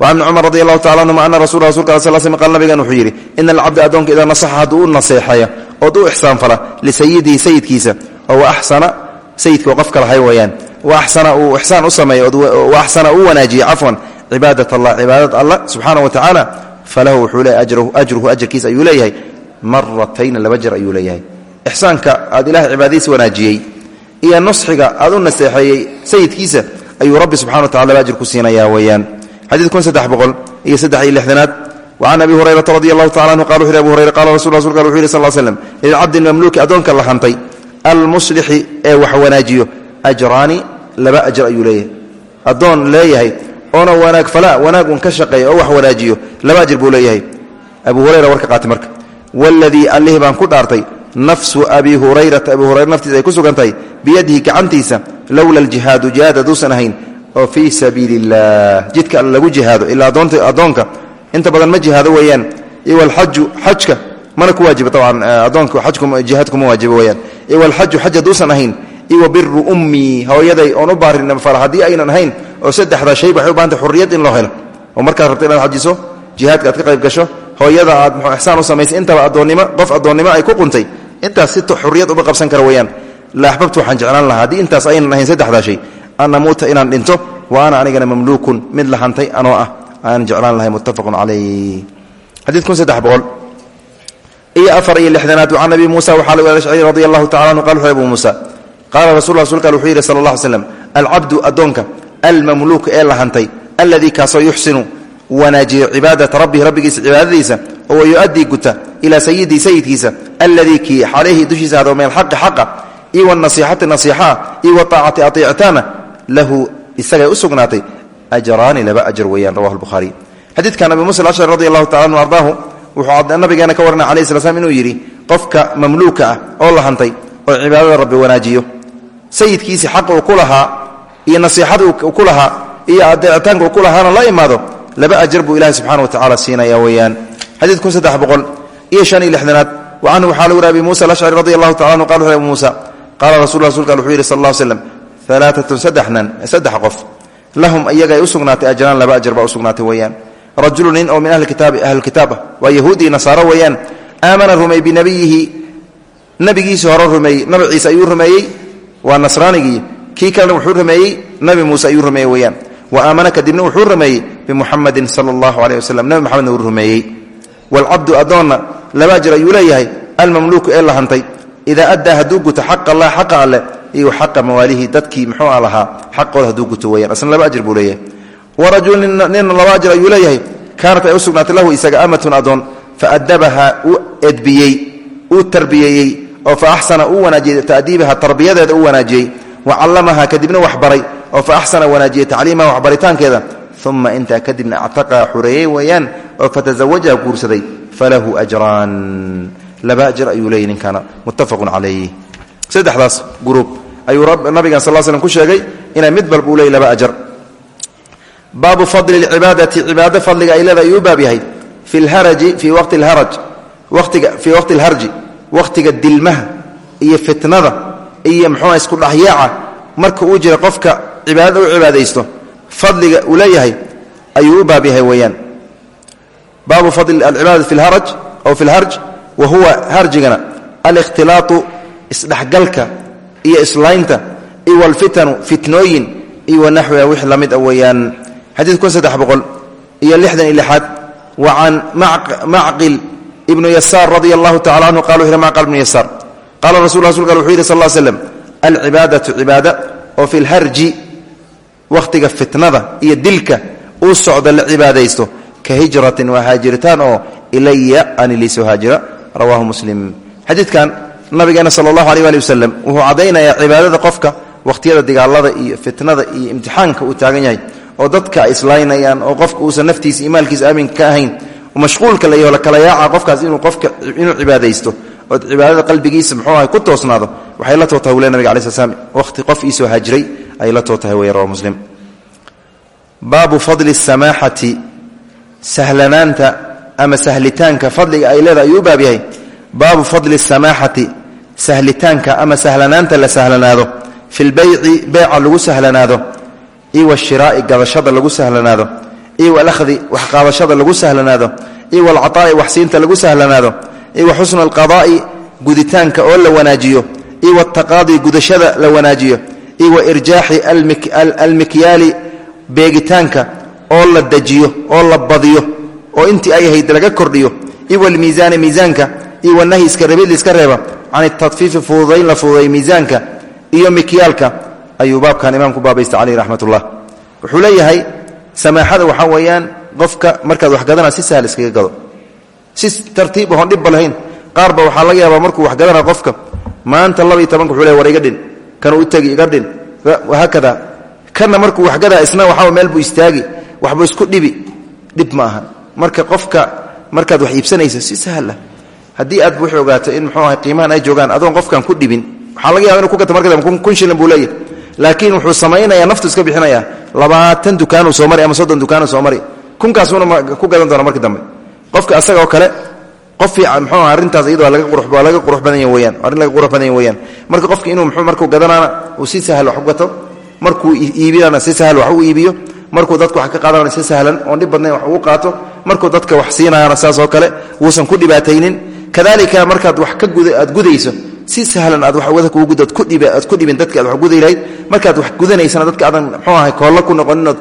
[SPEAKER 1] Wacan bni cumar radi allahu tacala anhuma ana rasul rasulka al sl sl qal nabigan wuxuu yidhi ina alcabda addoonka sayidka qofka lahay weyaan. Axsana uu ixsaan u sameeyo axsana uu wanaajiye cafwan. Cibaadat allah cibaadad allah subxaanaه wa tacaala falahu wuxuu leeyahy ajruhu ajarkiisa ayuu leeyahay. Maratayna laba jer ayuu leeyahay. Ixsaanka aad ilahay cibaadadiisa wanaajiyey iyo nusxiga aad u naseexeeyey sayidkiisa ayuu rabbi subxana wa tacala laba ajir ku siinaya weeyaan xadiid kun saddex boqol iyo saddex iyo lixdanaad. Abi hurayrata radi allahu tacala anhu qala wuxu yhi abu hurayra qala rasul rasulka wuxu yhi l slm lilcabdi lmamluuki addoonka la hantay almuslixi ee wax wanaajiyo. Ajraani laba ajr ayuu leeyahay. Addoon leeyahay oona wanaag fala wanaag un ka shaqeeya oo wax wanaajiyo laba ajir buu leeyahay. Abu hurayra warka qaatay marka. Waladii allih baan ku dhaartay nafsu abi hurayrata abi hurayra naftiisa ay ku sugan tahay biyadihi gacantiisa lowla aljihaadu jihaad hadduusan ahayn oo fii sabiili illah jidka lagu jihaado ilaa addoonka. Inta badan ma jihaado weeyaan. Iwalxaju xajka mana ku waajiba tabcan addoonka jihaad kuma waajibo weyaan iwalxaju xaj hadduusan ahayn iwa biru ummii hooyaday oon u baarin haddii aynan ahayn oo saddexda shay waxay u bahantay xurriyad in loo helo. Oo markaad rabto inaad xajiso jihaadka aad ka qayb gasho hooyada aad mxuu ixsaan u samaysay intaba addoonnimo qof addoonnimo ay ku quntay intaas si xurriyad uma qabsan kara weyaan la axbabtu waxaan jeclaan lahaa haddii intaas aynan ahayn saddexdaa shay an namuuta inaan dhinto wa ana anigana mamluukun mid la hantay anoo ah aan jeclaan lahay muttafaqun calayh xadiid saddex boqol iyo afar iyo lixdanaad can abi muusa waxaa lagu ashcari radi allahu tacala anhu qal wuxu abu muusa qaala rasul rasulka al wuxuu yidhi sala allah slam alcabdu addoonka almamluuk ee la hantay alladii kaasoo yuxsinu wanaajiyo cibaadata rabbihi rabbigiisa cibaadadiisa oo yu'addii guta ilaa sayidii sayidkiisa alladii kii calayhi dushiisa hado min alxaqi xaqa iyo wanasiixati nasiixaa iyo waaacati aطicitaana lahu isagay u sugnaatay ajraani laba ajar weeyaan rawahu lbukhaariy xadiidkan abi musa alashcari radi allahu tacala anu ardaahu wuxuu nabigeena ka warnay alayh sla inuu yidhi qofka mamluuka ah oo la hantay oo cibaadada rabbi wanaajiyo sayidkiisi xaq uu ku lahaa iyo nasiixada uu ku lahaa iyo adeecitaanka uu ku lahaana la imaado laba ajar buu ilahi subxana wa tacala siinaya weeyaan. Xadiid kun saddex boqol iyo shan iyo lixdanaad wa canhu waxaa lagu yhi abi muusa alashcari radi allahu tacala anhu qala wuxu abu muusa qaala rasul rasulka wuxuu yidhi sal alla slam alaaatun saddexnan saddex qof lahum iyaga ay u sugnaatay rajulu nin oo min ahli kitaabi ahlukitaab ah waa yahuudi nasaaro weeyaan aamana rumeey binabiyihi nabigiisi hore rumeeyey nabi ciise ayuu rumeeyey waa nasraanigii kii kalena wuxuu rumeeyey nabi muuse ayuu rumeeyey weeyaan wa aamana kadibna wuxuu rumeeyey bimuxamadin sala allahu aleyh wasalam nabi moxamedna uu rumeeyey waalcabdu addoonna laba ajir ayuu leeyahay almamluuku ee la hantay idaa addaa hadduu guto xaqa allah xaqa alleh iyo xaqa mawaalihi dadkii muxuu a lahaa weyaan warajul nina laba ajir ayuu leeyahay. Kaanat ay u sugnaatay lahu isaga amatun adoon faadabaha uu edbiyey uu tarbiyeeyey oo fa axsana uu wanaajiyey ta'diibaha tarbiyadeeda u wanaajiyey. Wa callamaha kadibna waxbaray oo fa axsana wanaajiyey tacliimaha waxbaritaankeeda uma intaa kadibna actaqaa xureeyey weeyaan oo fatazawajaha guursaday. Falahu ajraan. Laba ajir ayuu leeyay ninkaana. Muttafaqun calayh saddexdaas gruub ayuu nabigan sal slm ku sheegay inay mid balba u leeyay laba baabu fadli cibaadati cibaado fadliga ay leeda ayuu u baab yahay. Fi lharaji fii waqti lharaj watiga fii waqti lharji wakhtiga dilmaha iyo fitnada iyo muxuua isku marka uu jira qofka cibaadada u cibaadaysto fadliga uu leeyahay ayuu u baab yahay weeyaan. Baabu fadli alcibaadati fi lharaj aw fi lharj wa huwa harjigana alikhtilaatu isdhexgalka iyo islaynta iyo walfitanu fitnooyin iyo wanaxwiha wix la mid a weeyaan xadiid kun saddex boqol iyo lixdan iyo lixaad wa can macqil ibnu yasaar radia allahu tacala canhu qala wuxu macqal ibnu yasaar. Qaala rasul rasulka wuxuu yidhi sal ll slam alcibaadatu cibaada oo fi lharji wakhtiga fitnada iyo dilka uu socdo la cibaadaysto ka hijratin waa haajiritaan oo ilaya ani liisoo haajira. Rawahu muslim. Xadiidkan nabigeena sala allahu aleh ali wasalam wuxuu caddaynayaa cibaadada qofka wakhtiyada dagaalada iyo fitnada iyo imtixaanka uu taagan yahay oo dadka ay islaynayaan oo qofka uusan naftiisa iyo maalkiisa ka ahayn mashquulka la kala yaaca qofkaas inuu qofka inuu cibaadaysto oo cibaadada qalbigiisa muxuu ahay ku toosnaado waxay la too tahay wule nabiga alai sl qof iisoo haajiray ayay la too tahay rawa muslim. Baabu fadli samaaxati sahlanaanta ama sahlitaanka fadliga ay leeda ayuu u baab yahay. Baabu fadli samaaxati sahlitaanka ama sahlanaanta la sahlanaado. Fi lbeyci beyca lagu sahlanaado iyo washiraa'i gadashada lagu sahlanaado iyo walahdi waxqaadashada lagu sahlanaado iyo walcataa'i waxsiinta lagu sahlanaado iyo wa xusna alqadaa'i guditaanka oo la wanaajiyo iyo wataqaadi gudashada la wanaajiyo iyo wa irjaaxi almikyaali beegitaanka oo la dejiyo oo la badiyo oo intii ay ahayd laga kordhiyo iyo walmiisaani miisaanka iyo wanahyi iska rabid iska reeba can itadfiifi fududayn la fududay miisaanka iyo mikyaalka ayuu baabkan imaamku baabaysta caleyh raxmat ullah wuxuu leeyahay samaaxada waxaa weeyaan qofka markaad wax gadana si sahal iskaga gado. Si tartiib oon dhibba lahayn. Qaarba waxaa laga yaabaa markuu wax gadana qofka maanta laba iyo tobanka wuxuu le war dhin kana u tegi iga dhin haakada. Kana markuu waxgadaa isna waxaa meel buu istaagi waxbuu isku dhibi. Dhib ma aha. Marka qofka markaad wax iibsanayso si sahla haddii aad buuxi ogaato in muxuu ahay qiimahan ay joogaan adoon qofkan ku dhibin. Waxaa laga yaba inu ku gato marka dambe kun shilin buu leeyahy laakiin wuxuu samaynayaa naftu iska bixinaya labaatan dukaanuu soo mari ama soddon dukaanuu soo mari kunkaasuna ku gadan doona marka dambe. Qofka asaga oo kale qof fiican muxuu aha arrintaas iyado waa laga qurux waa laga qurux badan yahay weyaan arrin laga qurux badan yahay weyaan. Marka qofka inuu muxuu markuu gadanaana uu si sahal wax u gato markuu iibinana si sahal wax u iibiyo markuu dadku wax ka qaadanana si sahlan oon dhib badnayn wax ugu qaato markuu dadka wax siinayana saas oo kale wuusan ku dhibaataynin. Kadalika markaad wax aad gudayso si sahlan aad aad ku dhibin dadka aad wa guday lahayd markaad wax gudanaysana dadka aadan mxuu ahay koollo ku noqoninood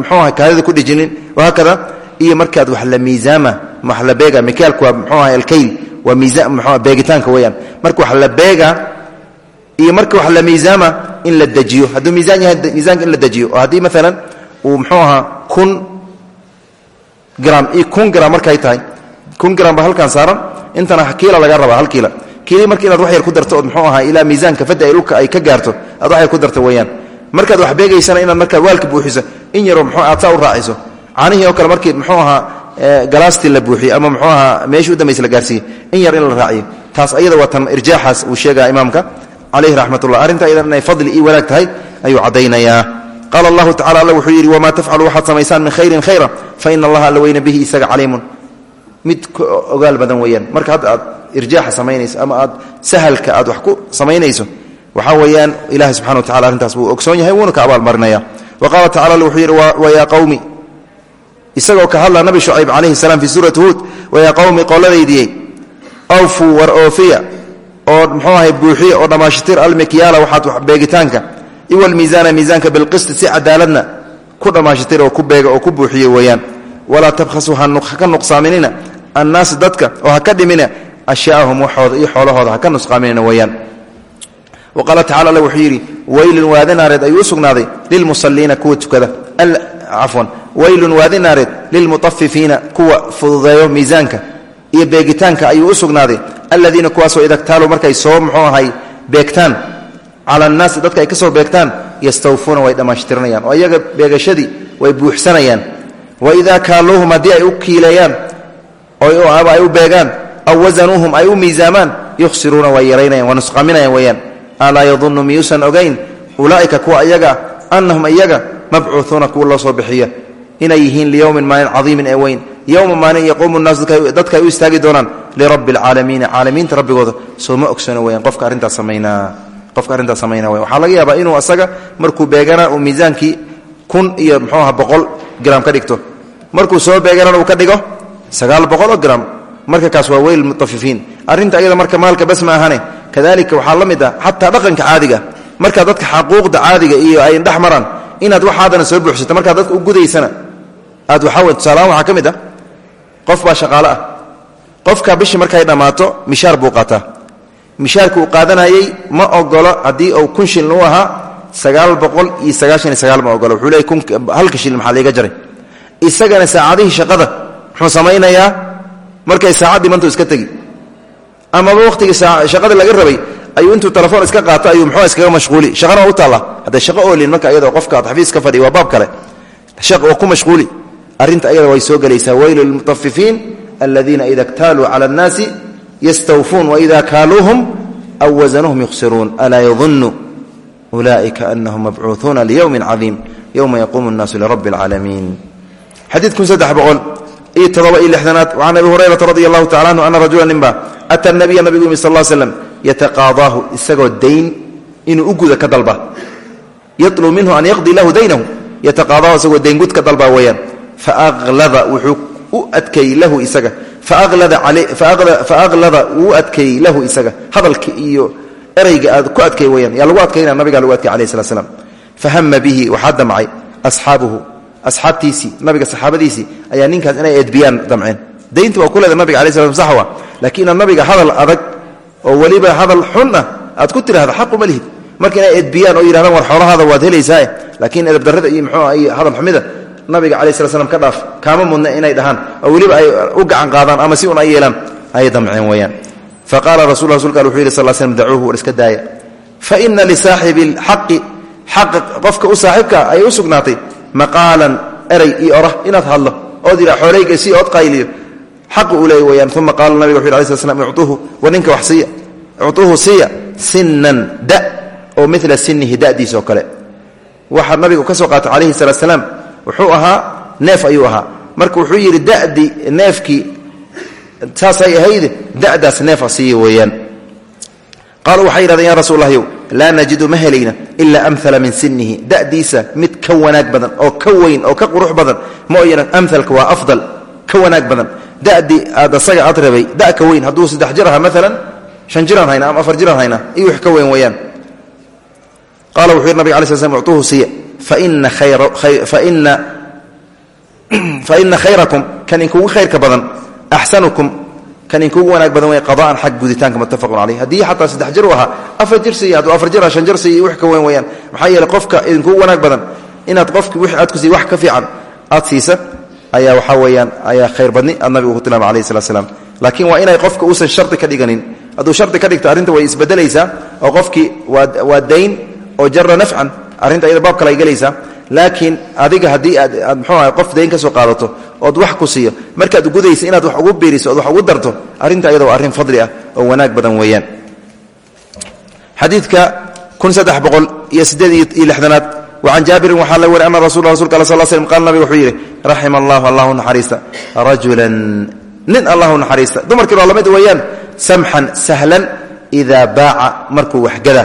[SPEAKER 1] mxuu ahay kaadida ku dhijinin. Wahaakada iyo markaad wax la miisaama wax la beega mikaalku waa mxuu ahay alkayl waa miisa beegitaanka weeyaan. Marka wax la beega iyo marka wax la miisaama in la dejiyo hadduu miisaan yahay miisaanka in la dejiyo oo haddii maalan uu mxuu ahaa kun gram kun gram markay tahay. Kun gram ba halkan saaran. Intana kiila laga rabaa hal kiila kiili marka inaad wax yar ku darto ood mxuu ahaa ilaa miisaanka fadda ay dhulka ay ka gaarto aad wax yar ku darto weeyaan. Markaad wax beegaysana inaad markaad waalka buuxiso in yaroo mxuu aad saa u raaciso. Caanihii oo kale markii mxuu ahaa galaastii la buuxiyo ama mxuu ahaa meeshii u dambaysa la gaarsiiye in yar in la raaciyo. Taas ayada waa tan irjaaxaas uu sheegaya imaamka calayhi raxmatullah. Arrinta ayadan inay fadli ii wanaag tahay ayuu caddaynayaa qaala allahu tacala alla wuxuu yidhi wamaa tafcalu waxaad samaysaan min khayrin khayra fa ina allaha alla weyna bihi isaga caliimun. Mid ogaal badan weeyaan. Marka hadda aad irjaaxa samaynayso ama aad sahalka aad wax ku samaynayso waxaa weeyaan ilahi subxana wa tacala arrintaas wuu ogsoon yahay wuuna ka abaalmarinaya wa qaala tacala wuxuu yidhi wayaa qawmi? Isagoo ka hadla nabi shucayb calayhi salaam fii suurati huud wayaa qowmi qoladaydiyey awfuu war oofiya oo muxuu ahay buuxiya oo dhammaashatir almikyaala waxaad beegitaanka iwalmiisaana miisaanka bilqisti si cadaaladna ku dhammaashatir oo ku beega oo ku buuxiya weeyaan. Walaa tabkhasu ha ka nuqsaaminina annaasi dadka oo ha ka dhimina ashyaahum waxooda iyo xoolahooda ha ka nusqaaminina weeyaan wa qaala tacala alla wuxuu yidhi weylun waadanaareed ayuu u sugnaaday lilmusaliina kuwa tukada cafwan weylun waadinaareed lilmutafifiina kuwa fududeeyo miisaanka iyo beegitaanka ayuu u sugnaaday aladiina kuwaasoo idagtaaluu markay soo muxuu ahay beegtaan cala dadka ay ka soo beegtaan yastawfuuna way dhammaashtiranayaan oo iyaga beegashadii way buuxsanayaan wa idaa kaaluuhum haddii ay u ama ay u beegaan aw wasanuuhum ay u miisaamaan yukhsiruuna way yaraynayaan waa nusqaaminayaan weeyaan alaa yadunnu miyuusan ogayn ulaa'ika kuwa iyaga annahum iyaga mabcuuuuna kuwa loo soo bixiya inay yihiin liyowmin maalin cadiimin ee weyn yowma maalin yaquumu naasu dadka ay u istaagi doonaan lirabbi alcaalamiina caalamiinta rabbigooda soo ma weyaan qofka arrintaas samaynaa qofka arrintaas samayna weyan waxaa laga yaabaa inuu asaga markuu beegana uu miisaankii kun iyo muxuu aha boqol gram ka dhigto markuu soo beeganana uu ka dhigo sagaal boqol oo gram marka kaas waa weyl mutafifiin arrinta ayada marka maalka bas ma ahane. Kadalika waxaa la mid ah dhaqanka caadiga. Markaa dadka xaquuqda caadiga iyo ay dhex maraan inaad waxaadana soo buuxsato markaad dadka u gudaysana aad waxaa tusaalahaan waxaa ka mid ah qof baa shaqaale ah. Qofka bishii markay dhammaato mishaar buu qaataa. Mishaarka ma ogolo haddii uu kun shilin u ahaa sagaal iyo sagaashan iyo sagaal ma ogolo wuxuu leey halka shilin maxaa liiga jaray? Isagana saacadihii shaqada muxuu samaynayaa markay saacad dhimantu iska tegi. Amaba wakhtigii shaqada laga rabay ayuu intuu telefoon iska qaato ayuu muxuu iskaga mashquuli. Shaqana u taalla. Hadday shaqo oolin marka iyadoo qofka ad xafiis ka fadhiya waa kale. Waa ku mashquuli. Arrinta ayada way soo gelaysaa weylu lilmutafifiin aladiina ida ktaaluu cala annaasi yastawfuun waida kaaluuhum aw wasanuhum yukhsiruun. Alaa yadunnu ulaa'ika anahum mabcuuuuna liyowmin cadiim. Yowma yaquumu nnaasu lirabbi alcaalamiin xadiid kun saddex boqol iyo todoba iyo lixdanaad. Can abi hurayrata radi allahu tacala anhu ana rajula ninba ata nabiya nabigu yimi sal slam yataqaadaahu isagoo dayn inuu u guda ka dalba. Yatluu minhu an yaqdi lahu daynahu. Yataqaadaahu isagoo dayn-gud ka dalba weeyaan. Faaqlada wuxuu u adkeeyey lahu isaga. Faaqlada wuu adkeeyey lahu isaga. Hadalka iyo ereyga aad ku adkeey weyaan yaa lagu adkayna nabigaa lagu adkey alayh slat slam fahama bihi waxaa damcay asxaabuhu asxaabtiisii nabiga saxaabadiisii ayaa ninkaas inay eedbiyaan damceen. Daynta waa ku nabiga alay slam saxwa laakiin inaad nabiga hadal adag oo weliba hadal xun ah aad ku tirahda xaq uma lihid. Marka inay eedbiyaan oo yidhahdaan war xoolahaada waad helaysaa laakiin edabdarrada iyo mxuu iyo hadal xumida nabiga calayi slat slam ka dhaaf kaama mudna inay dhahaan oo weliba ay u gacan qaadaan ama si un ay yeelaan ayay damceen weyaan faqaala rasul rasulka wuxuu yidhi sal slm dacuuhu war iska daaya. Faina lisaaxibi lxaqi xaqa qofka u saaxiibka ayay u sugnaatay maqaalan eray iyo orah inaad hadlo ood yidha xoolayga si ood qayliyo. Xaqu uu leey weyaan uma qaala nabiga wuxu yh alay sl slam icuuhu wa ninka wax siiya. Icuuhu siiya da oo mila sinihi dadiis oo kale. Waxaa nabigu ka soo qaatay calayhi salaat slaam wuxuu ahaa neef ayuu ahaa. Marka wuxuu yidhi dadi neefkii saasay ahayde dadaas neefa siiya weeyaan. Qaaluu ya rasuul laa najidu ma helayna ilaa amala min sinihi dadiisa mid ka wanaag badan oo ka weyn oo ka qurux badan mooyana amalka waa afdal ka wanaag badan. Dadi aad asaga aad rabay da ka weyn hadduu saddex jir aha maalan shan jiraan hayna ama afar jiraan hayna iyo wax ka weyn weeyaan. Qaala wuxuu yidhi nabig ala sl slam utuuhu siiya faina khayrakum kan inkugu khayrka badan axsanukum inkugu wanaag badan wey qada'an xag guditaanka muttafaqun caleyh haddii xataa saddex jir u afar jir siiya hadduu afar jir shan jir siiya iyo wax ka weyn weeyaan. Maxaa yeeley qofka idinkugu wanaag badan inaad qofki wixii aad ku siiy wax ka fiican aad siisa ayaa waxaa weeyaan ayaa khayr badni aad nabigu tilmaamay alayhi salat slam laakiin waa inay qofka uusan shardi ka dhiganin. Hadduu shardi ka dhigto arrinta way isbedelaysaa oo qofkii waa dayn oo jara nafcan arrinta iyada baab kale ay gelaysaa. Laakiin adiga haddii aad qof dayn ka soo qaadato ood wax ku siiyo. Markaad gudaysa inaad wax ugu biiriso ood wax ugu darto arrinta iyada waa arrin fadli ah oo wanaag badan weeyaan. Xadiidka iyo siddeed iyo lixdanaad wacan jaabirin waxaa la wari ana rasul rasulka al sal slm qaal nabig wuxuu yidhi raxima allahu allahu naxariista rajulan nin allahu naxariista. Dumarkiin waa la mid weeyaan samxan sahlan idaa baaca markuu waxgada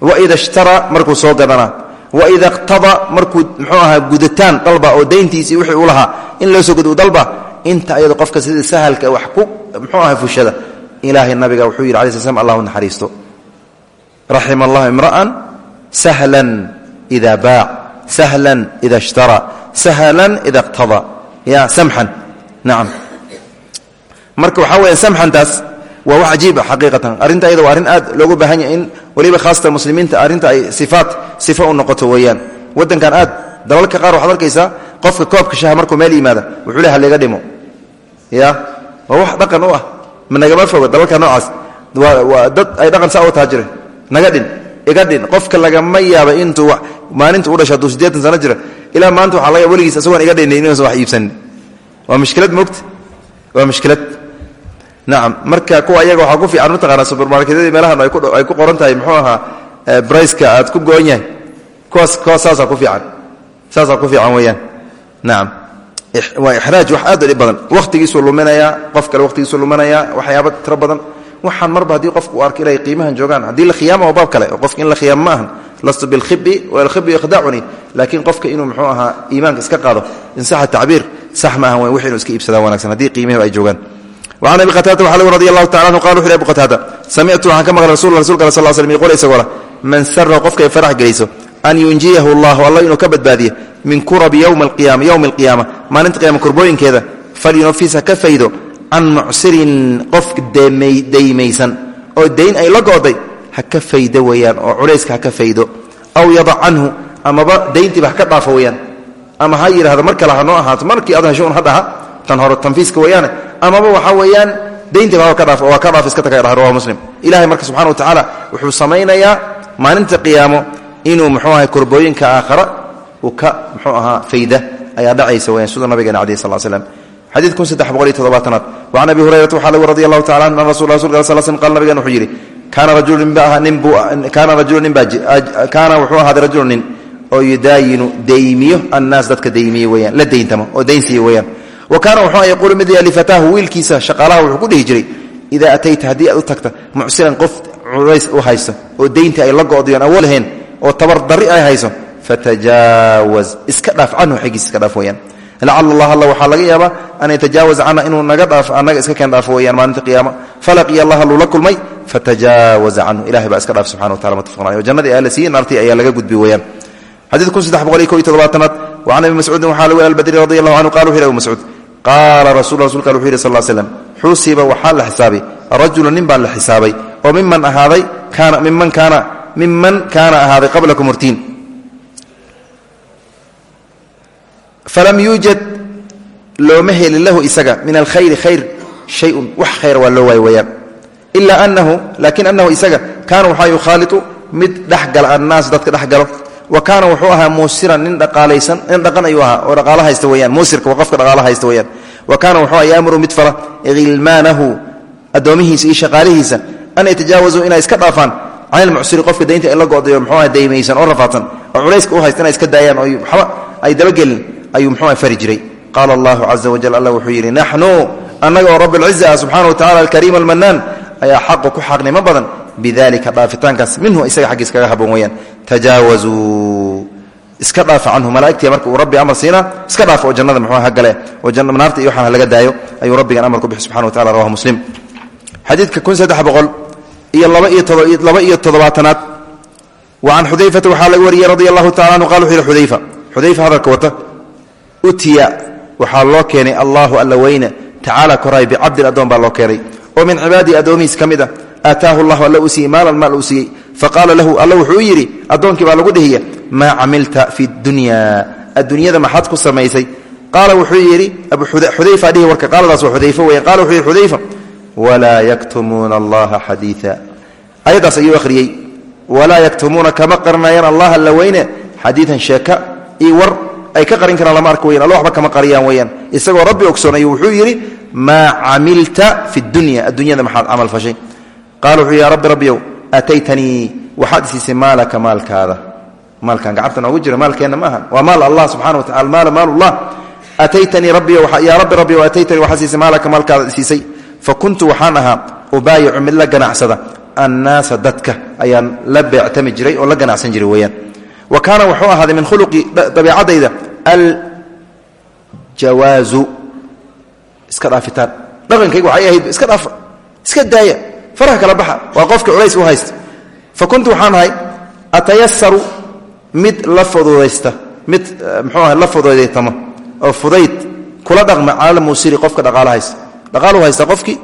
[SPEAKER 1] waida ishtaraa markuu soo gadana waida iqtada markuu mxuu ahaa gudataan dalba oo dayntiisii wixii u lahaa in loo soo gudo dalba inta ayado qofka sida sahalka wax ku mxuu aha fushada. Ilaahay nabiga wuxuu yidhi alai sl slam allahu naxariisto. Raxima imra'an sahlan ida baac sahlan ida ishtara sahlan ida iqtada. Ya samxan. Nacam marka waxaa weya samxantaas waa wax cajiib ah xaqiiqatan arrinta ayada waa arrin aad loogu baahan in weliba khaasatan muslimiinta arrinta ay sifaat sifa u noqoto weeyaan. Waddankan aad dalalka qaar waxaad arkaysaa qofka koobka shaha markuu meel yimaada wuxuu le halaga dhimo. Ya? Waa wax dhaqan u ah. Ma nagama dalalka noocaas. Waa dad ay dhaqan saa u taha naga dhin iga dhin qofka lagama yaaba intuu maalinta u dhasha hadduu siddeetan jira ilaa maanta waxaa laga weligiis isagoon iga dhinay inuusan wax iibsanin. Waa mushkilad mogta waa mushkilad nacam marka kuwa ayaga waxaa ku fiican mataqaanaa subermarketyadii meelahan ay ku qoran tahay muxuu ahaa briceka aad ku go-on yahay. Kuwaas kuwaas saasaa ku fiican. Saasaa ku fiican weeyaan. Nacam waa ixraaj wax aad u dhib badan. Wakhtigiisuu luminayaa qof kale wakhtigiisuu luminayaa waxyaaba tiro badan. Waxaan marba haddii qofku uu arko inay qiimahan joogaan haddii la khiyaama waa baab kale oo qofka in la khiyaamo ma ahan lastu bilkhibi walkhibu yakhdacuni laakiin qofka inuu muxuu ahaa iimaanka iska qaado in saxa tacbiir sax ma ahan weyn wix inuu iska iibsadaa wanagsan haddii qiimihiba ay joogaan an abi qataada wa radi alahu taala anhu qal wuxu abi qataada samictu waxaan ka maqlay rasul rasulka sal slam iqola isagoo leh man sara qofkay farax geliso an yunjiyahu allahu allah inuu ka badbaadiyo min kurabi ywmi alqiyaama yowmi alqiyaama maalinta qiyama kurbooyinkeeda falyunafisa ka faydo can mucsirin qof daymaysan oo dayn ay la go'day ha ka faydo weeyaan oo culayska ha ka faydo aw yadac canhu amaba dayntiiba ha ka dhaafo weyaan ama ha yidhahdo mar kale hanoo ahaato markii amaba waxaa weeyaan dayntiiba waa ka dhaaf iska taga rawahu muslim. Ilahay marka subxana wa tacaala wuxuu samaynayaa maalinta qiyaamo inuu muxuu ahay kurbooyinka aakhara uu ka muxuu ahaa fayda. Ayaa dhacaysa weyaan sida nabigeena calaih sal slam xadiid kun saddex boqol iyo toddobaatanaad. Wacan abi hurayrata waxaa lagu radi allahu tacala an rasul rasulka sal slm qal nabigeena wuxuu yidhi kaana rajulu nin baa kaana wuxuu ahaaday rajulu nin oo yudaayinu daymiyo annaas dadka daymiye weyaan la dayntamo oo daynsiiya weyaan kaana wuxuu yaquulu mid lifataahu wiilkiisa shaqaalaha wuxuu ku dhihi jiray idaa atayta haddii aad u tagta mucsiran qof culays u haysto oo dayntii ay la go'dayoon awo lahayn oo tabardarri ay hayso fatajaawaz iska dhaaf canhu xaggiisa iska dhaaf weyaan lacala allah alla waxaa laga yaabaa an yatajaawaz cana inuu naga dhaafo annaga iska keen dhaafo weyaan maalinta qiyaama falaqiya allah alluu la kulmay fatajaawaza canhu. Ilahay baa iska dhaaf subxana wa tacala mutafaqun aleh o jannadii ayaa la siiyey naartii ayaa laga gudbi weyaan xadiid kun saddex boqol iyo ko iyo toddobaatanaad wacan abi mascuudin waxaa lagu albadri radi allahu canhu qala wuxu yhi abu mascuud qaala rasul rasulka al wuxu yidhi sal slm xusiba waxaa la xisaabay rajulu nin baa la xisaabay oo miman ahaaday kaana miman kaana miman kaana ahaaday qablakum hortiin falam yuujad looma helin lahu isaga min alkhayri khayr shayun wax khayra waa loo waay weyaan ila anahu laakin anahu isaga kaana waxaa yukhaalitu mid dhexgala annaas dadka dhexgalo wa kaana wuxuu ahaa muusiran nin dhaqaalaysan nin dhaqan ayuu ahaa oo dhaqaalo haysta weyaan muusirka waa qofka dhaqaalo haysta weyaan wa kaana wuxuu yaamuru mid fara hilmaanahu addoomihiisa iyo shaqaalihiisa an yatajaawazuu inay iska dhaafaan can ilmucsiri qofka daynta in la godayo mxuuah daymaysan oo rafaadsan oo culayska u haysta inay iska daayaan oo waxba ay dabagelin ayuu mxuuah fari jiray. Qaala allahu caza wajal alla wuxuu yidhi naxnu annaga oo rabbilciza ah subxana wa tacala alkariim almanaan ayaa xaqu ku xaqnimo badan bidalika dhaafitaankaas minhu isaga xaggiis kaga haboon weyaan tajaawazuu iska dhaafa canhu malaaigtii marka uu rabbi amar siina iska dhaafa oo jannada muxuu hagale oo naarta iyo waxaan laga daayo ayuu rabbigan amar ku bixi subxana wa tacala rawahu muslim. Xadiidka kun saddex boqol iyo laba iyo toddobaatanaad wa can xudayfata waxaa laga wariyey radi allahu tacala anhu qala wuxu yihi xudayfa xudayfa hadalka wata utiya waxaa loo keenay allahu alla weyne tacaala koray bicabdin addoon baa loo keenay oo min cibaadii addoomihiis ka mid a aataahu llahu alla uu siiyey maalan maal uu siiyey. Faqaala lahu alla wuxuu yidhi addoonkii baa lagu dhihiya maa camilta fi dunya. Adduunyada maxaad ku samaysay? Qaala wuxuu yidhi xudayfa dhihi warka. Qaaladaas waa xudayfa weyan qala wuxuu yidhi xudayfa walaa yaktumuuna allaha xadiia ayaddaas ayuu akhriyey. Walaa yaktumuuna kama qarinayaan allaha alla weyne? Xadiian sheeka iyo war ay ka qarin karaan lama arka weyan alla waxba kama qariyaan weyaan isagoo rabbi ogsoon ayuu wuxuu yidhi maa camilta fi addunyada qaala wuxuu ya rabbi rabbiyow ataytanii? Waxaad isiisay maalaka maalkaada. Maalkan gacanta noogu jira maalkeenna maaha waa maal allah subxana wa tacala maala maalullah. Ataytanii rabbiyo yaa rabbi rabbiyow ataytanii? Waxaad siisay maalaka maalkaada isiisay. Fa kuntu waxaan ahaa ubaayicu mid la ganacsada. Annaasa dadka ayaan la beectami jiray oo la ganacsan jiray weyaan wa kaana wuxuu ahaaday min khuluqii dabiicadayda aljawaazu iska dhaafitaan. Dhaqankayga waxay ahayd iska dhaafa iska daaya faraha kala baxa. Waa qofka culays u haysta. Fa kuntu waxaan ahay mid la fududaysta. Mid mxuu aha la fududaytamo oo fudayd kula dhaqma cala muusiri qofka dhaqaala haysta. Dhaqaalu haysta qofkii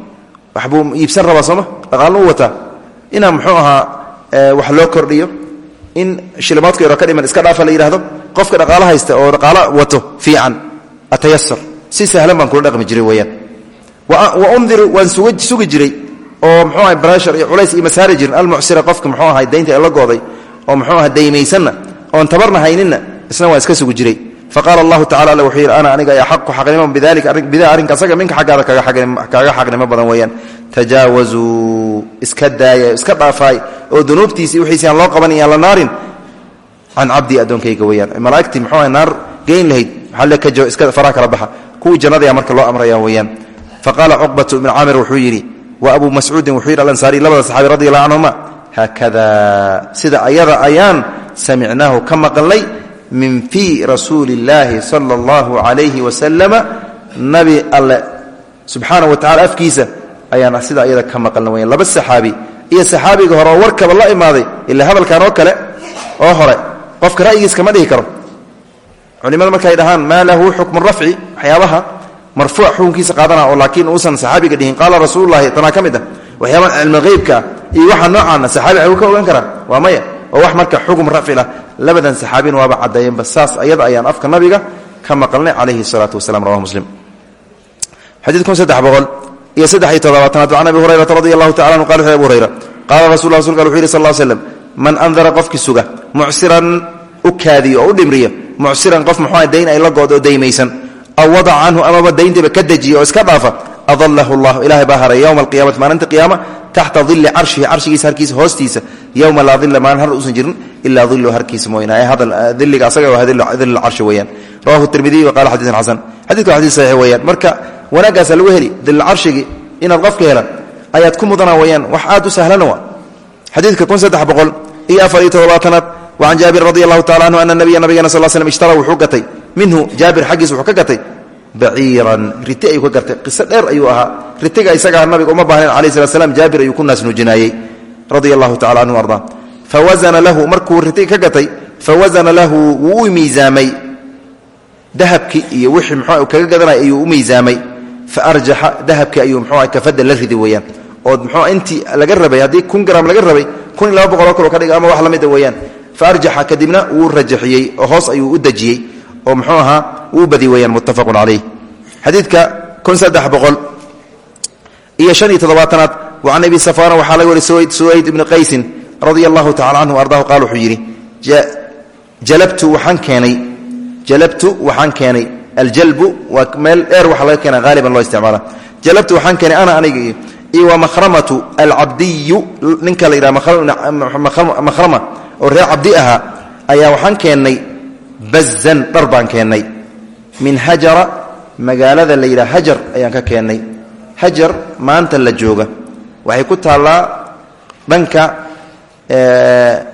[SPEAKER 1] waxbuu iibsan rabaa sooma dhaqaalna u wataa. Inaa muxuu ahaa wax loo kordhiyo in shilimaadku yaro ka dhiman iska dhaafa la yidhahdo qofka dhaqaalo oo dhaqaalo wato fiican. Atayasar si sahlan baan kula dhaqmi jiray weyaan wa undiru waan sugi jiray oo mxuu aha breshar iyo culays iyo masaari jirin. Almucsira qofka muxuu ahay daynta ee la gooday oo muxuu aha daymaysanna oon tabarna hayninna isna waan iska sugi jiray. Faqaala allahu tacala alle wuxuu yidhi ana aniga ay xaqu xaqnimo bidalika arrinka asaga minka xaggaada kaaga xaqnimo badan weeyaan. Tajaawazuu iska daaya iska dhaafaay oo dunuubtiisii wixiisi aan loo qaban la naarin. Can cabdii addoonkayga weyaan malaa'igtii muxuu aha naar geyn lahayd maxaa le ka iska faraha kala baxa. Kuwii marka loo amraya weeyaan. Faqaala cuqbatu ibnu wuxuu yidhi wa abuu mascuudin wuxuu yidhi alansaari labada saxaabi radi allahu canhuma haakada sida ayada ayaan samicnaahu ka maqlay min fii rasuuli illaahi sala allahu calayhi wasalama nabi alle subxaana wa tacala afkiisa. Ayaan sida ayada ka maqalna laba saxaabi. Iyo saxaabiga hore oo warkaba la imaaday ilaa hadalkan oo kale oo hore qofka ra'yigiis kama dhihi karo. Culimada markay dhahaan maa lahu xukmu rafci waxyaabaha marfuuc xukunkiisa qaadana oo laakiin uusan saxaabiga dhihin. Qaala rasuululahi tanaa ka mid ah waxyaabaha cilmiqeybka ah iyo waxa noocaana saxaabi ay ka ogan karaan waa maya oo wax marka xukm rafci lah. Labadan saxaabina waaba caddeeyeenba saas ayada ayaan afka nabiga ka maqalnay calayhi salaatu wasalam rawahu muslim. Xadiid kun saddex boqol iyo saddex iyo toddobaatanaad can abi hurayrata radi anu qala hurayra qaala rasul rasulka wuxu yidhi man andara qofkii suga mucsiran u oo u dhimriya mucsiran qof ay la goodo oo daymaysan aw wadaca canhu amaba dayntaba ka dejiya oo iska dhaafa adalahu llah ilahay baa haray yowma alqiyamati maalinta qiyaama taxta dili carshihi carshigiisa harkiisa hoostiisa yowma laa dila maalin har uusan jirin ilaa dilu harkiisa mooyane diliga asaga waa dil carshi weeyaan rawahu tirmidiy wa qala xadiisan xasan xadidka waa xadis saxiix weeyaan marka wanaaggaasa lagu heli dil carshigi inaad qofka helan ayaad ku mudana weyaan wax aad u sahlana waa xadiidka kun saddex boqol iyo afar iyo toddobaatanaad wa can jaabir radi allahu tacala anhu ana nabiya nabigana sal slm ishtara wuxuu gatay minhu jaabir xaggiis wuxuu ka gatay baciiran. Riti ayuu ka gartay. Qiso dheer ayuu ahaa. Ritiga isagaa nabiga uma baahnayn alayh salat slam jaabir ayuu ku naasnuujinaayey radia allahu tacala anhu arda. Fawazana lahu markuu riti ka gatay fawazana lahu wuu u miisaamay. Dahabkii iyo wixii mxuu kaga gadanay ayuu u miisaamay. Fa arjaxa dahabkii ayuu mxuu kafadda la ridi weeyaan. Oo mxuu intii laga rabay haddii kun gram laga rabay kun iyo laba boqoloo kaloo oo mxuu ahaa uu badi weyaan muttafaqun calayh. Xadiidka kun saddex boqol iyo shan iyo toddobaatanaad wa can abi safana waxaa laga wari suwayd ibni qaysin radia allahu tacala canhu ardahu qaal wuxuu yidhi jalabtu waxaan keenay jalabtu waxaan keenay aljalbu waa meel dheer waxa laga keena haaliban loo isticmaala. Jalabtu waxaan keenay ana aniga iyo wa mahramatu alcabdiyu ninka la yidhaha mahrama oo reer cabdi ahaa ayaa waxaan keennay bazan dhar baan min hajara magaalada la hajar ayaan ka keennay hajar maanta la jooga. Waxay ku taallaa dhanka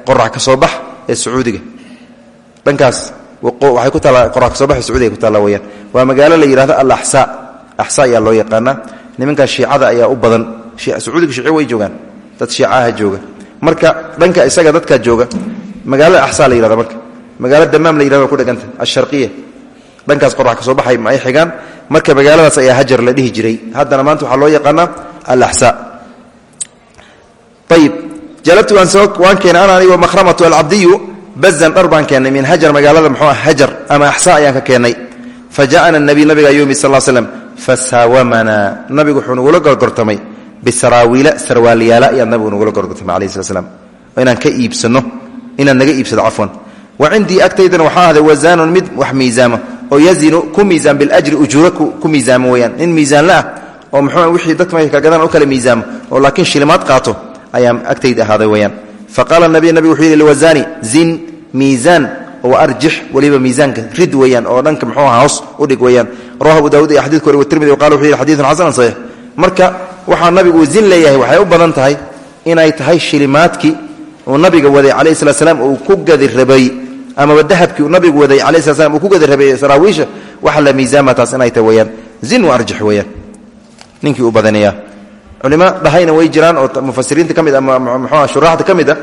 [SPEAKER 1] qorax ka soo bax ee sacuudiga. Dhankaas waxay ku taallaa qorax ka soo bax ee ku taalla weyaan waa magaalo la alaxsaa axsaa ayaa loo yaqaanaa. Nimankaa shiicada ayaa u badan. Sacuudiga shiici way joogaan. Dad shiicaha jooga. Marka dhanka isaga dadkaa jooga magaalada axsaa la marka magaalo damaam la yihahdo ku dheganta ashariya dhankaas qorax ka soo baxay ma ay xigaan. Marka magaaladaas ayaa hajar la dhihi jiray. Haddana maanta waxaa loo yaqaanaa alaxsaa ayib jalabtu waan keenay ana anigo mahramatu alcabdiyu bazan dhar baan keennay min hajar magaalada mxuu ah hajar ama axsaa ayaan ka keennay fa ja'ana nabiy nabiga yumi sal slam fasaawamanaa nabigu wuxuu nugula gorgortamay bisaraawiila sarwaalyaala ayaa nabigu nugula gorgortamay alayh slat slam inaan ka iibsano inaan naga iibsado cafwan wa cindii agtaydana waxaa ahday wasaanun mid wax miisaama oo yazinu ku miisaan biljri ujuura ku miisaamo weyaan nin miisaanla ah oo mxuu wixii dadka markay kagadaan u kale miisaamo oo laakiin shilimaad qaato ayaa agtayda ahaaday weyaan faqaala nabiy nabigu wuxuu yidhi liwasaani zin miisaan oo arjix weliba miisaanka rid weeyaan oo dhanka mxuu aha hoos udhig weyaan rawahu abu daawud iyo xadidka wari watirmidi wa qala wuxuu yidhi xadidun xasanan saxiix marka waxaa nabigu zin leeyahay waxay u badan tahay inay tahay shilimaadkii uu nabiga waday calayhi salat slam uu ku gadi rabay amaba dahabkii uu waday calayhi slat slam uu ku gadi rabay saraawiisha waxa la miisaama taas inay tahay zin wa arjix weyaan ninkii u badanaya culimo dhahayna way jiraan oo mufasiriinta ka mid ama mxua shuraaxda ka mid a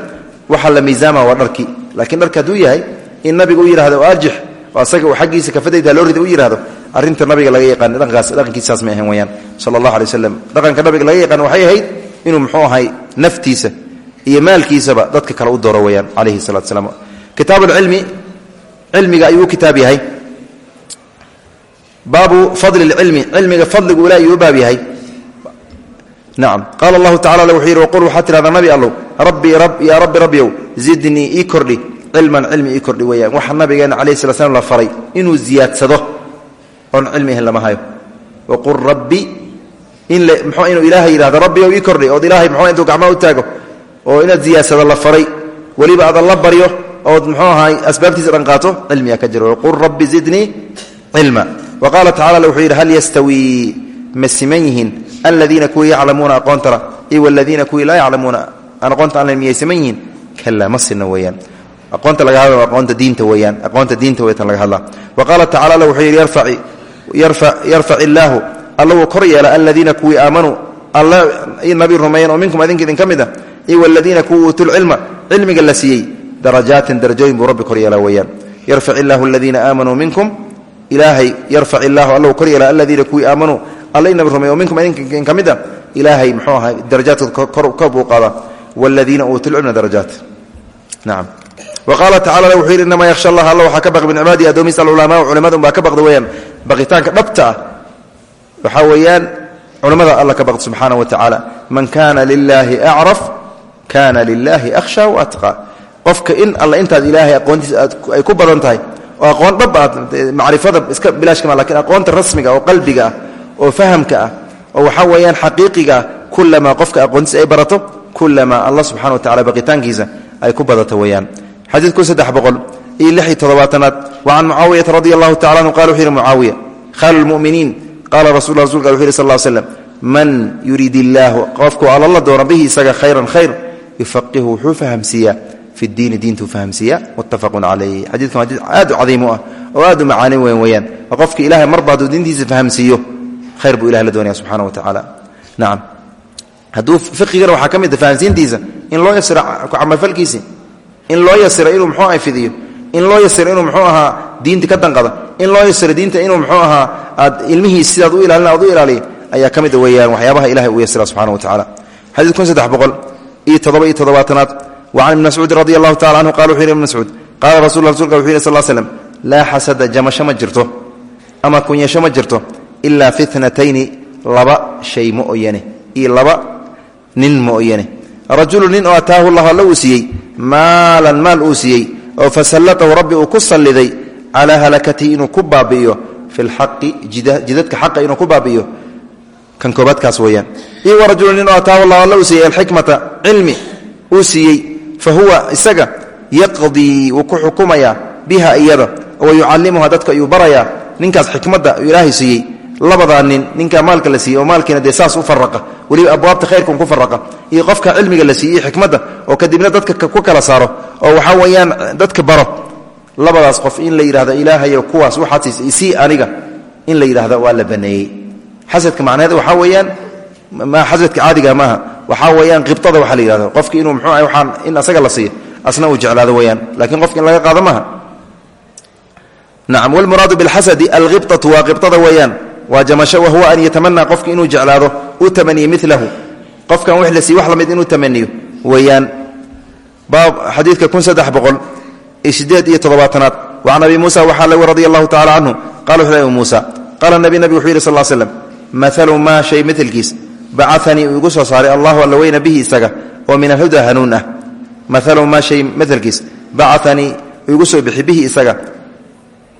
[SPEAKER 1] waxaa la miisaama waa dharkii. Laakiin dharka hadduu yahay in nabiga u yihahdo arjix oo asaga uu xaggiisa loo rida u yihahdo arrinta nabiga laga yaqaan dhaqankaas dhaqankiisaas may ahayn weyaan sala allah alay waslam dhaqanka nabiga laga yaqaan waxay ahayd inuu muxuu ahay naftiisa iyo maalkiisaba dadka kale u dooro weyaan calayhi salatu salaam. Kitaab alcilmi cilmiga ayuu u yahay. Baabu fadli lcilmi cilmiga fadligu ilaah ayuu u baab yahay. Nacam qaala allahu tacala wuxuu yidhi waqul waxaad tidhahdaa nabi allow rabbi yaa rabbi rabbiyow zidnii ii kordhi cilman cilmi ii kordhi weeyaan. Waxa nabigeena calayhi la faray inuu ziyaadsado oon cilmi ahayn lama hayo. Waqul rabbi in mxuu inuu ilaahay yidhahdo rabbiyow ii kordhi ood ilaahay muxuu intuu gacmaha u taago oo inaad ziyaadsado la faray weliba adan la baryo ood muxuu ahaay asbaabtiisa dhan qaato cilmiyaa ka jiro. Waqul rabbi zidnii cilma. Wa qaala tacala wuxuu yidhi hal yastawii? Ma siman yihiin. Aladiina kuwii yaclamuuna aqoontala iyo waladiina kuwii laa yaclamuuna aan aqoonta aan miyay siman yihiin? Kalaa ma sina weeyaan. Aqoonta laga hadla aqoonta diinta weeyaan. Aqoonta diinta weytan laga hadlaa. Wa qaala tacala wuxuu yidhi yarfac illaahu alla wuu kor yeela aladiina kuwii aamanuu alla nabi rumeeyan oo minkum adinka idin ka mid a iyo waladiina kuwii uutuu lcilma cilmiga la siiyey darajaatin darajooyin buu rabbi kor yeela weeyaan yarfac illaahu aladiina aamanuu minkum ilaahay yarfac illaahu alla wuu kor yeela aladiina kuwii aamanuu alla nabi rumeey oo minkum idinka ka mid a ilaahay muxuu ahaa darajaadka kor buu qaadaa waladiina uutuu lcilma darajaat nacam waqaala tacala wuxuu yidhi inamaa yakhsha allah alla waxaa ka baqi min cibaadihi addoomiisa alculamaau culimadu unbaa ka baqda weyaan baqitaanka dhabta ah waxaa weeyaan culimmada alla ka baqda subxaana wa tacaala man kana lilaahi acraf kana lilaahi akhsha waatqa qofka in alla intaad ilaahay aqoontiisa ay ku badan tahay oo aqoon dhab aad macrifada iska bilaashkama laakiin aqoonta rasmiga oo qalbiga ah oo fahamka ah oo waxaa weeyaan xaqiiqiga ah kulamaa qofka aqoontiisa ay barato kulamaa allah subxana wa tacala baqitaankiisa ay ku badato weeyaan. Xadiidku saddex boqol iyo lix iyo toddobaatanaad. Wa can mucaawiyata radi allahu tacala anhu qala wuxuu yihi mucaawiya khaalu lmuminiin qaala rasul rasulka wuxu yhi sal slam man yuriid illaahu qofku alla doono bihi isaga khayran khayr yufaqihu wuxuu fahamsiiyaa. Fi diini diintuu fahamsiiya muttafaqun calayh xadiidkan waa xadiid aad u cadiim u ah oo aad u macaanin weyn weeyaan. Oo qofka ilahay marba hadduu diintiisa fahamsiiyo khayr buu ilahay la doonaya subxana wa tacaala nacam hadduu fiqigana waxaa ka mid a fahamsiintiisa in loo yasiro camalfalkiisi in loo yasiro inuu mxuu aha fidiyo in loo yasiro inuu mxuu ahaa diinta ka danqado in loo yasiro diinta inuu mxuu ahaa aad ilmihiis sidaad u ilaalin aad u ilaaliya ayaa ka mid weeyaan waxyaabaha ilahay uu yasira subxana wa tacala xadiid kun saddex boqol iyo toddoba iyo toddobaatanaad wa can ibni mascuud radi allahu tacala anhu qala wuxu yhi ibn mascuud qaala rasul rasulka wuxu yhi sal l slam laa xasada jamasho ma jirto ama kunyasho ma jirto ilaa fi tnatayni laba shay mooyane iyo laba nin mooyane rajulu nin oo ataahu llahu alla uu siiyey maalan maal uu siiyey oo fasallatahu rabbi uu ku salliday calaa halakatihi inuu ku baabi'iyo fi lxaqi jidadka xaqa inuu ku baabi'iyo kan koobaadkaas weeyaan. Iyo warajulu nin ataahu allah alla uu siiyey alxikmata uu fa huwa isaga yaqdii wuu ku xukumayaa biha iyada wa yucallimuha dadka ayuu ninkaas xikmadda ilaahay siiyey. Nin ninkaa maalka la siiyey oo maalkiina u faraqa weliba abwaabta khayrkan ku faraqa iyo qofka cilmiga la siiyey xikmadda oo kadibna dadka ku kala saaro oo waxaa weeyaan dadka baro. Labadaas qof in la yidhahdo ilaahayo kuwaas waxaad siisay aniga in la yidhahda waa la baneeyey xasadka macnaheed waxaa weeyaan xasadka caadiga maaha. Waxaa weeyaan qibtada waxa la yidhahdo qofki inuu mxuu ah waxaan in asaga la siiyo asna uu jeclaado weyaan lakiin qofka laga qaado maaha. Nacam wlmuraadu bilxasadi alqibطatu waa qibطada weeyaan. Waa jamasho wahuwa an yatamanaa qofka inuu jeclaado uu tamaniyo milahu qofkan wix la siiy wax la mid inuu tamaniyo weeyaan. Xadiidka kun saddex boqol sideed iyo toddobaatanaad. Wacan abi muusa waxaa lagu radi allahu tacala canhu qala wuxu abi muusa. Qaala nabi nabig wuxuu yidhi l maalu maa shay milkiis bacanii uu soo saaray allahu alla weyna bihi isaga oo min alhuda hanuun ah. Maalu maa shay maalkiis bacanii igu soo bixi bihi isaga.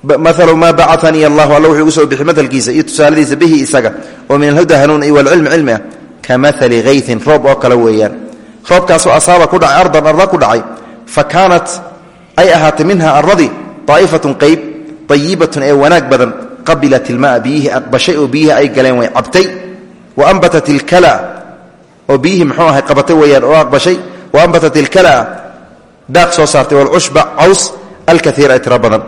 [SPEAKER 1] Maalu maa bacanii allahu alla wuxuu igu soo bixi maalkiisa iyo bihi isaga oo min alhuda hanuun iyo walcilmi cilmi ah. Ka maali haytin roob oo kale weeyaan. Roobkaasoo asaaba ku dhacay ardan arda ku dhacay fa kaanat ay ahaatay minha arradii daa'ifatun qayb ayibatun ee wanaag badan qabilat ilmaa biyihii aqbashay oo biyihii ay galeen way cabtay wa ambatat ilkala oo biyihii muxuu ahay qabatay weeyaan oo aqbashay. Wa ambatat ilkala daaq soo saartay walcushba caws alkaiira ee tiro badan.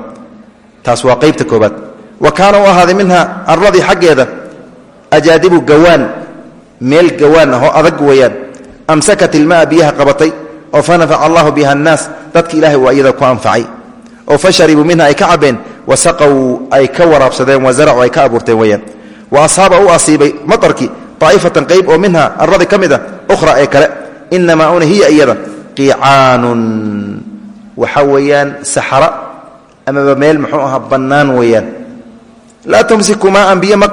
[SPEAKER 1] Taas waa qaybta koobaad wa kaana u ahaaday minha arladii xaggeeda ajaadibu gawaan meel gawaan ah oo adag weeyaan. Amsakat ilmaa biyaha biha annaas dadki ilahay waa ku anfacay. Oo ay wa saqow ay ka waraabsadeen wa zaracu ay ka abuurteen weeyaan. Wa ashaaba u asiibay matarkii daa'ifatan qayb oo minha arradii ka mid ukhra ee kale. Inamaa una hiya iyada qiicaanun. Waxa weeyaan saxara amaba meel muxuu ahaa bannaan weeyaan. Laa tumsiku maaan biyo ma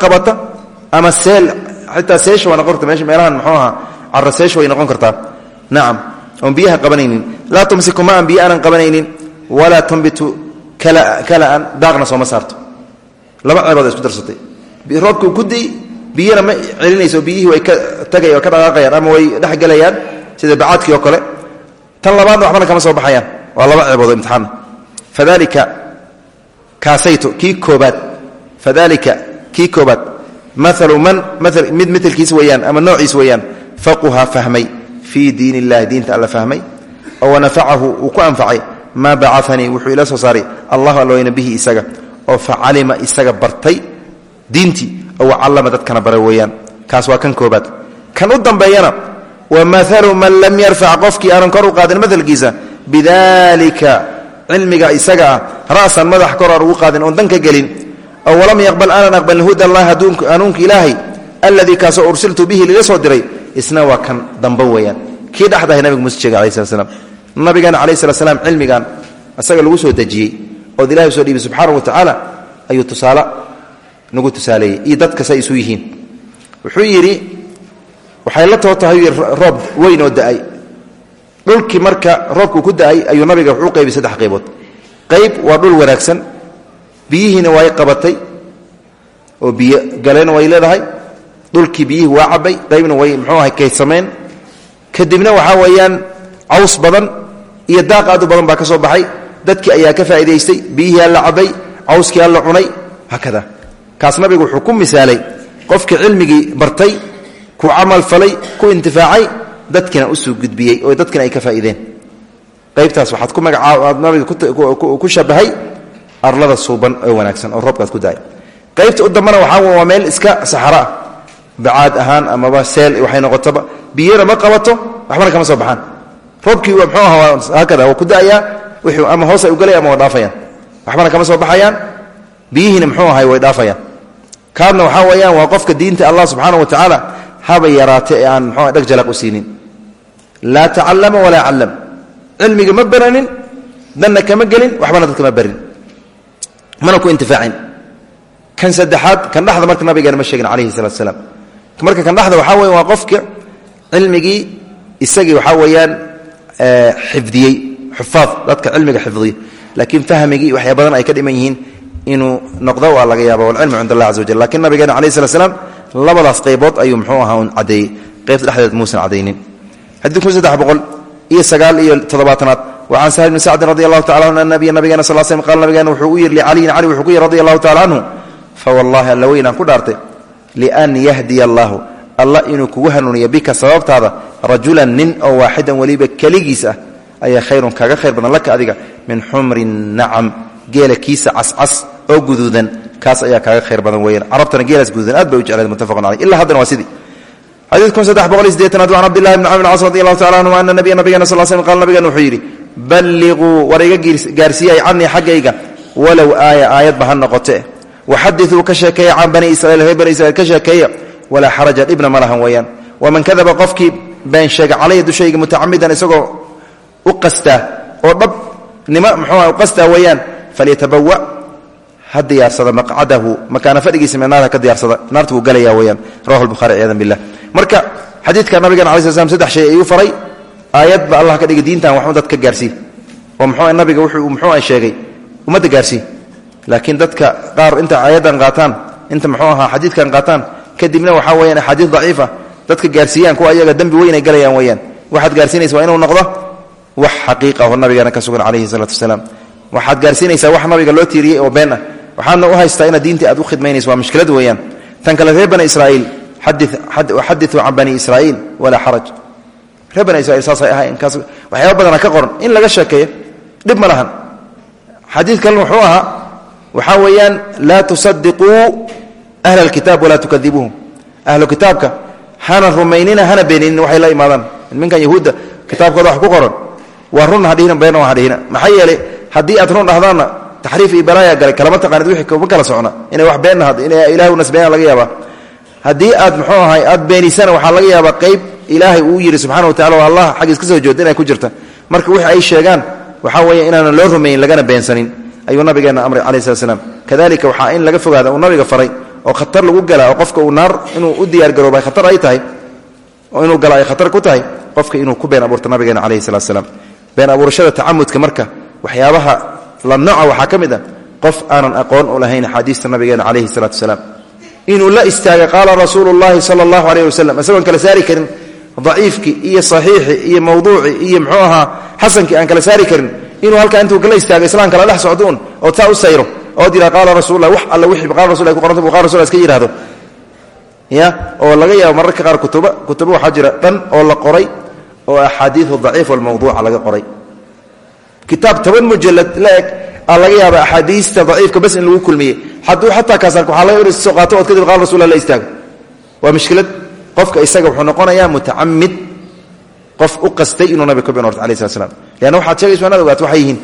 [SPEAKER 1] ama seel xitaa seesha waa noqon karta meelahan muxuu ahaa cara seesha way noqon kartaa. Nacam oon biyaha qabanaynin. Laa tumsiku maan biyo aanan tumbitu daaqna sooma saarto. Laba ceebood isku darsatay. Roobka ku day biyana ma celinayso biyihii way ka tagay ka dhaqaaqayaan ama way dhexgelayaan sida bacaadkii oo kale. Tan labaadna waxbana kama soo baxayaan. Waa laba ceebood imtixaana fadalika kaasayto kii koobaad. Fadalika kii koobaad. Maalu man mid maalkiis weeyaan ama noociis weeyaan faquha fahmay. Fii diin diinta alla fahmay. Oo wanafacahu uu ku anfacay maa bacanii wuxuu ila soo saaray allahu alloweyna bihi isaga oo facalima isaga bartay diintii oo wacallama dadkana bara weeyaan. Kaas waa kan koobaad kan u dambeeyana wa maalu man lam yarfac qofkii aanan kor u qaadin maalkiisa bidalika cilmiga isaga ah ra'san madax kor aan ugu qaadin oon dan ka gelin. Oo walam yaqbal aanan aqbalin huda allah hanuunka ilaahay alladii kaasoo ursiltu bihi lila soo isna waa kan dambe weeyaan. Kii dhexdahay nabiga muuse sheegay alai nabigeena calayi slat slam cilmigan isaga lagu soo dejiyey ood ilahay u soo dhiibay subxaana wa tacaala ayuu tusaale nagu tusaaleeyey iyo dadka say isu yihiin. Wuxuu yidhi waxay la too roob weyn oo da'ay. Dhulkii marka roobkuu ku da'ay ayuu nabiga wuxuu qaybay saddex qaybood. Qayb waa dhul wanaagsan biyihiina way qabatay oo biyo galeena way leedahay dhulkii biyihii waa cabay qaybna way muxuu ahay kaydsameen. Kadibna waxaa weeyaan caws badan iyo daaq aad u badan baa ka baxay. Dadkii ayaa ka faa'idaystay biyihii alla cabay cawskii alla cunay haakada. Kaas nabigu wuxuu ku misaalay qofkii cilmigii bartay ku camal falay ku intifaacay dadkina u soo gudbiyey oo dadkina ay ka faa'iideen. Qaybtaas waxaad ku magacaab nabiga ku shabahay arlada suuban oo wanaagsan oo roobkaas ku daay. Qaybta u dambana waxaa waa meel iska saxara ah bacaad ahaan amaba seel waxay noqotaba biyana ma qabato waxbana kama soo baxaan roobkii mxuu aha haakada waa ku da'ayaa ama hoos ay ugalaya ama waa dhaafayaan. Waxbana kama soo baxayaan. Biyihiina muxuu ahay way dhaafayaan. Kaadna waxaa weeyaan waa qofka diinta allah subxaana wa haba yaraate ee aan mxuu dheg jalaq u siinin. Laa tacallama walaa callam cilmiga ma baranin danna kama gelin waxbana dadka ma barin. Mana ku intifaacin. Kan saddexaad kan dhexda marka nabigeena ma sheegin calayhi salatu salaam. Marka kan dhexda waxaa weya waa qofka cilmigii isagii waxaa weeyaan xifdiyey xufaad dadka cilmiga xifdiya laakiin fahmigii waxyaa badan ay ka dhiman yihiin inuu noqdo waa laga yaaba walcilmu cind allah caza wajal lakiin nabigeena alayh slat slam labadaas qaybood ayuu muxuu ahaa un caddeeyey qaybta dhexdeed muusan cadaynin xadiidku saddex boqol iyo sagaal iyo toddobaatanaad wa can sahl bni sacdin radi allahu tacala anhu an nabiya nabigeena sal slm qaala nabigeena wuxuu u yidhi wuxuu ku yidhi radi allahu tacala fa wallahi alla ku dhaartay lian yahdiya allaahu alla inuu kugu hanuuniyo bika sababtaada rajulan nin oo waaxidan weliba keligiis ah ayaa khayrun kaga khayr badan laka adiga min xumri nacam geela kiisa cascas oo guduudan. Kaas ayaa kaaga khayr badan weyan carabtana geelaas guduudan aad bay u jecleed muttafaqun caleyh ilaa haddana waa sidii. Xadiidkun saddex boqol iyo sideetanaad an cabdillahi bn camr cas radi allahu tacala anhuma ana nabiya nabigena sal slm qala nabigeena wuxuu yidhi balliquu war iga gaarsiiyay canii xaggayga walow aaya aayadba ha noqote. Waxadiuu ka sheekeeya can bani israiil walaa xaraja dhibna ma lahan weeyaan. Waman kadaba qofkii been sheega calaya dushayga mutacamidan isagoo u qastaa oo dhab nima mxuuha u qastaa weeyaan falyatabawa ha diyaarsada maqcadahu. Makaana fadhigiisa mee naarta ka diyaarsada naarta wuu galaya weyaan rawahu lbuhari ciyadan billah. Marka xadiidka nabigan ala sl slam saddex shay ayuu faray. Aayad ba allah ka dhigay diintan waxba dad ka gaarsii oo mxuu nabiga wuxuu muxuu sheegay ummadda gaarsii laakiin dadka qaar inta aayaddan qaataan inta kadibna waxaa weyaan axaadiis daciifa. Dadka gaarsiiyaan kuwa ayaga dembi weyn ay galayaan weyaan waxaad gaarsiinaysa waa inuu noqdo wax xaqiiqa oo ka sugan calayhi salaatu wasalaam. Waxaad gaarsiinaysaa wax nabiga loo tiiriyey oo been ah u haystaa inaad diintii aad u khidmaynayso waa mushkilad weeyaan. Tan kale reer bani israa'iil xadiuu can bani israa'iil walaa xaraj. Reer bani israiil saasay ahayn kaas waxyaaba badana ka qoran. In laga sheekeeyo dhib ma lahan. Xadiid wuxuu ahaa waxaa weeyaan laa tusadiquu ahla alkitaab walaa tukadibuuhum ahlu kitaabka hana rumaynina hana beeninin waxay la imaadaan niminkan yahuudda kitaabkooda wax ku qoran waa run hadhihina been hadhihina maxaa yeelay haddii aad run dhahdaanna taxriif iyo balaaya galay kalama taqaanid wixii kuma kala socna inay wax been inay ilaahay u nasbeena laga yaabaa haddii aad muxuu ahay aad beenisana waxaa laga yaabaa qayb ilaahay uu yidhi subxana wa tacala oo allah xaggiis ka soo jeeda inay ku jirta marka wixii ay sheegaan waxaa weeye inaanan loo rumaynin lagana beensanin ayuu nabigeena amray calayi slat slam oo khatar lagu gala oo qofka uu naar inuu u diyaargarooba khatar ay tahay oo inuu gala ay khatar ku tahay qofka inuu ku been abuurto nabigeena calayhi salat slam been abuurashada tacamudka marka waxyaabaha la noca waxaa ka ah qof aanan aqoon u lahayn axaadiista nabigeena calayhi salaatu wasalaam. Inuu la istaaga qaala rasuulu llahi sala allahu aleyh wasalam kala saari karin daciifkii iyo saxiixii iyo mawduucii iyo muxuu ahaa aan kala saari karin inuu halkaa intuu kala istaago islaamka la dhex oo taa u sayro ood yidhaha qaala rasulla wax alla wixii qala rasul ku qoranta qala rasul iska yidhahdo ya oo laga yaabo mararka qaar kutuba kutubo waxaa jira dhan oo la qoray oo axaadiidu daciif walmawduuca laga qoray. Kitaab toban mujalad la eg aa laga yaaba axaadiista daciifka bas in lagu kulmiyey. Hadduu xataa kaasaan waxaa laga ina soo qaato ood kadib qala rasul la istaago. Waa mushkilad qofka isaga wuxuu noqonayaa mutacamid. Qof u qastay inuu nabiga ka been orto alai slat slam leanna waxaad sheegaysa inaad ogaato waxay yihiin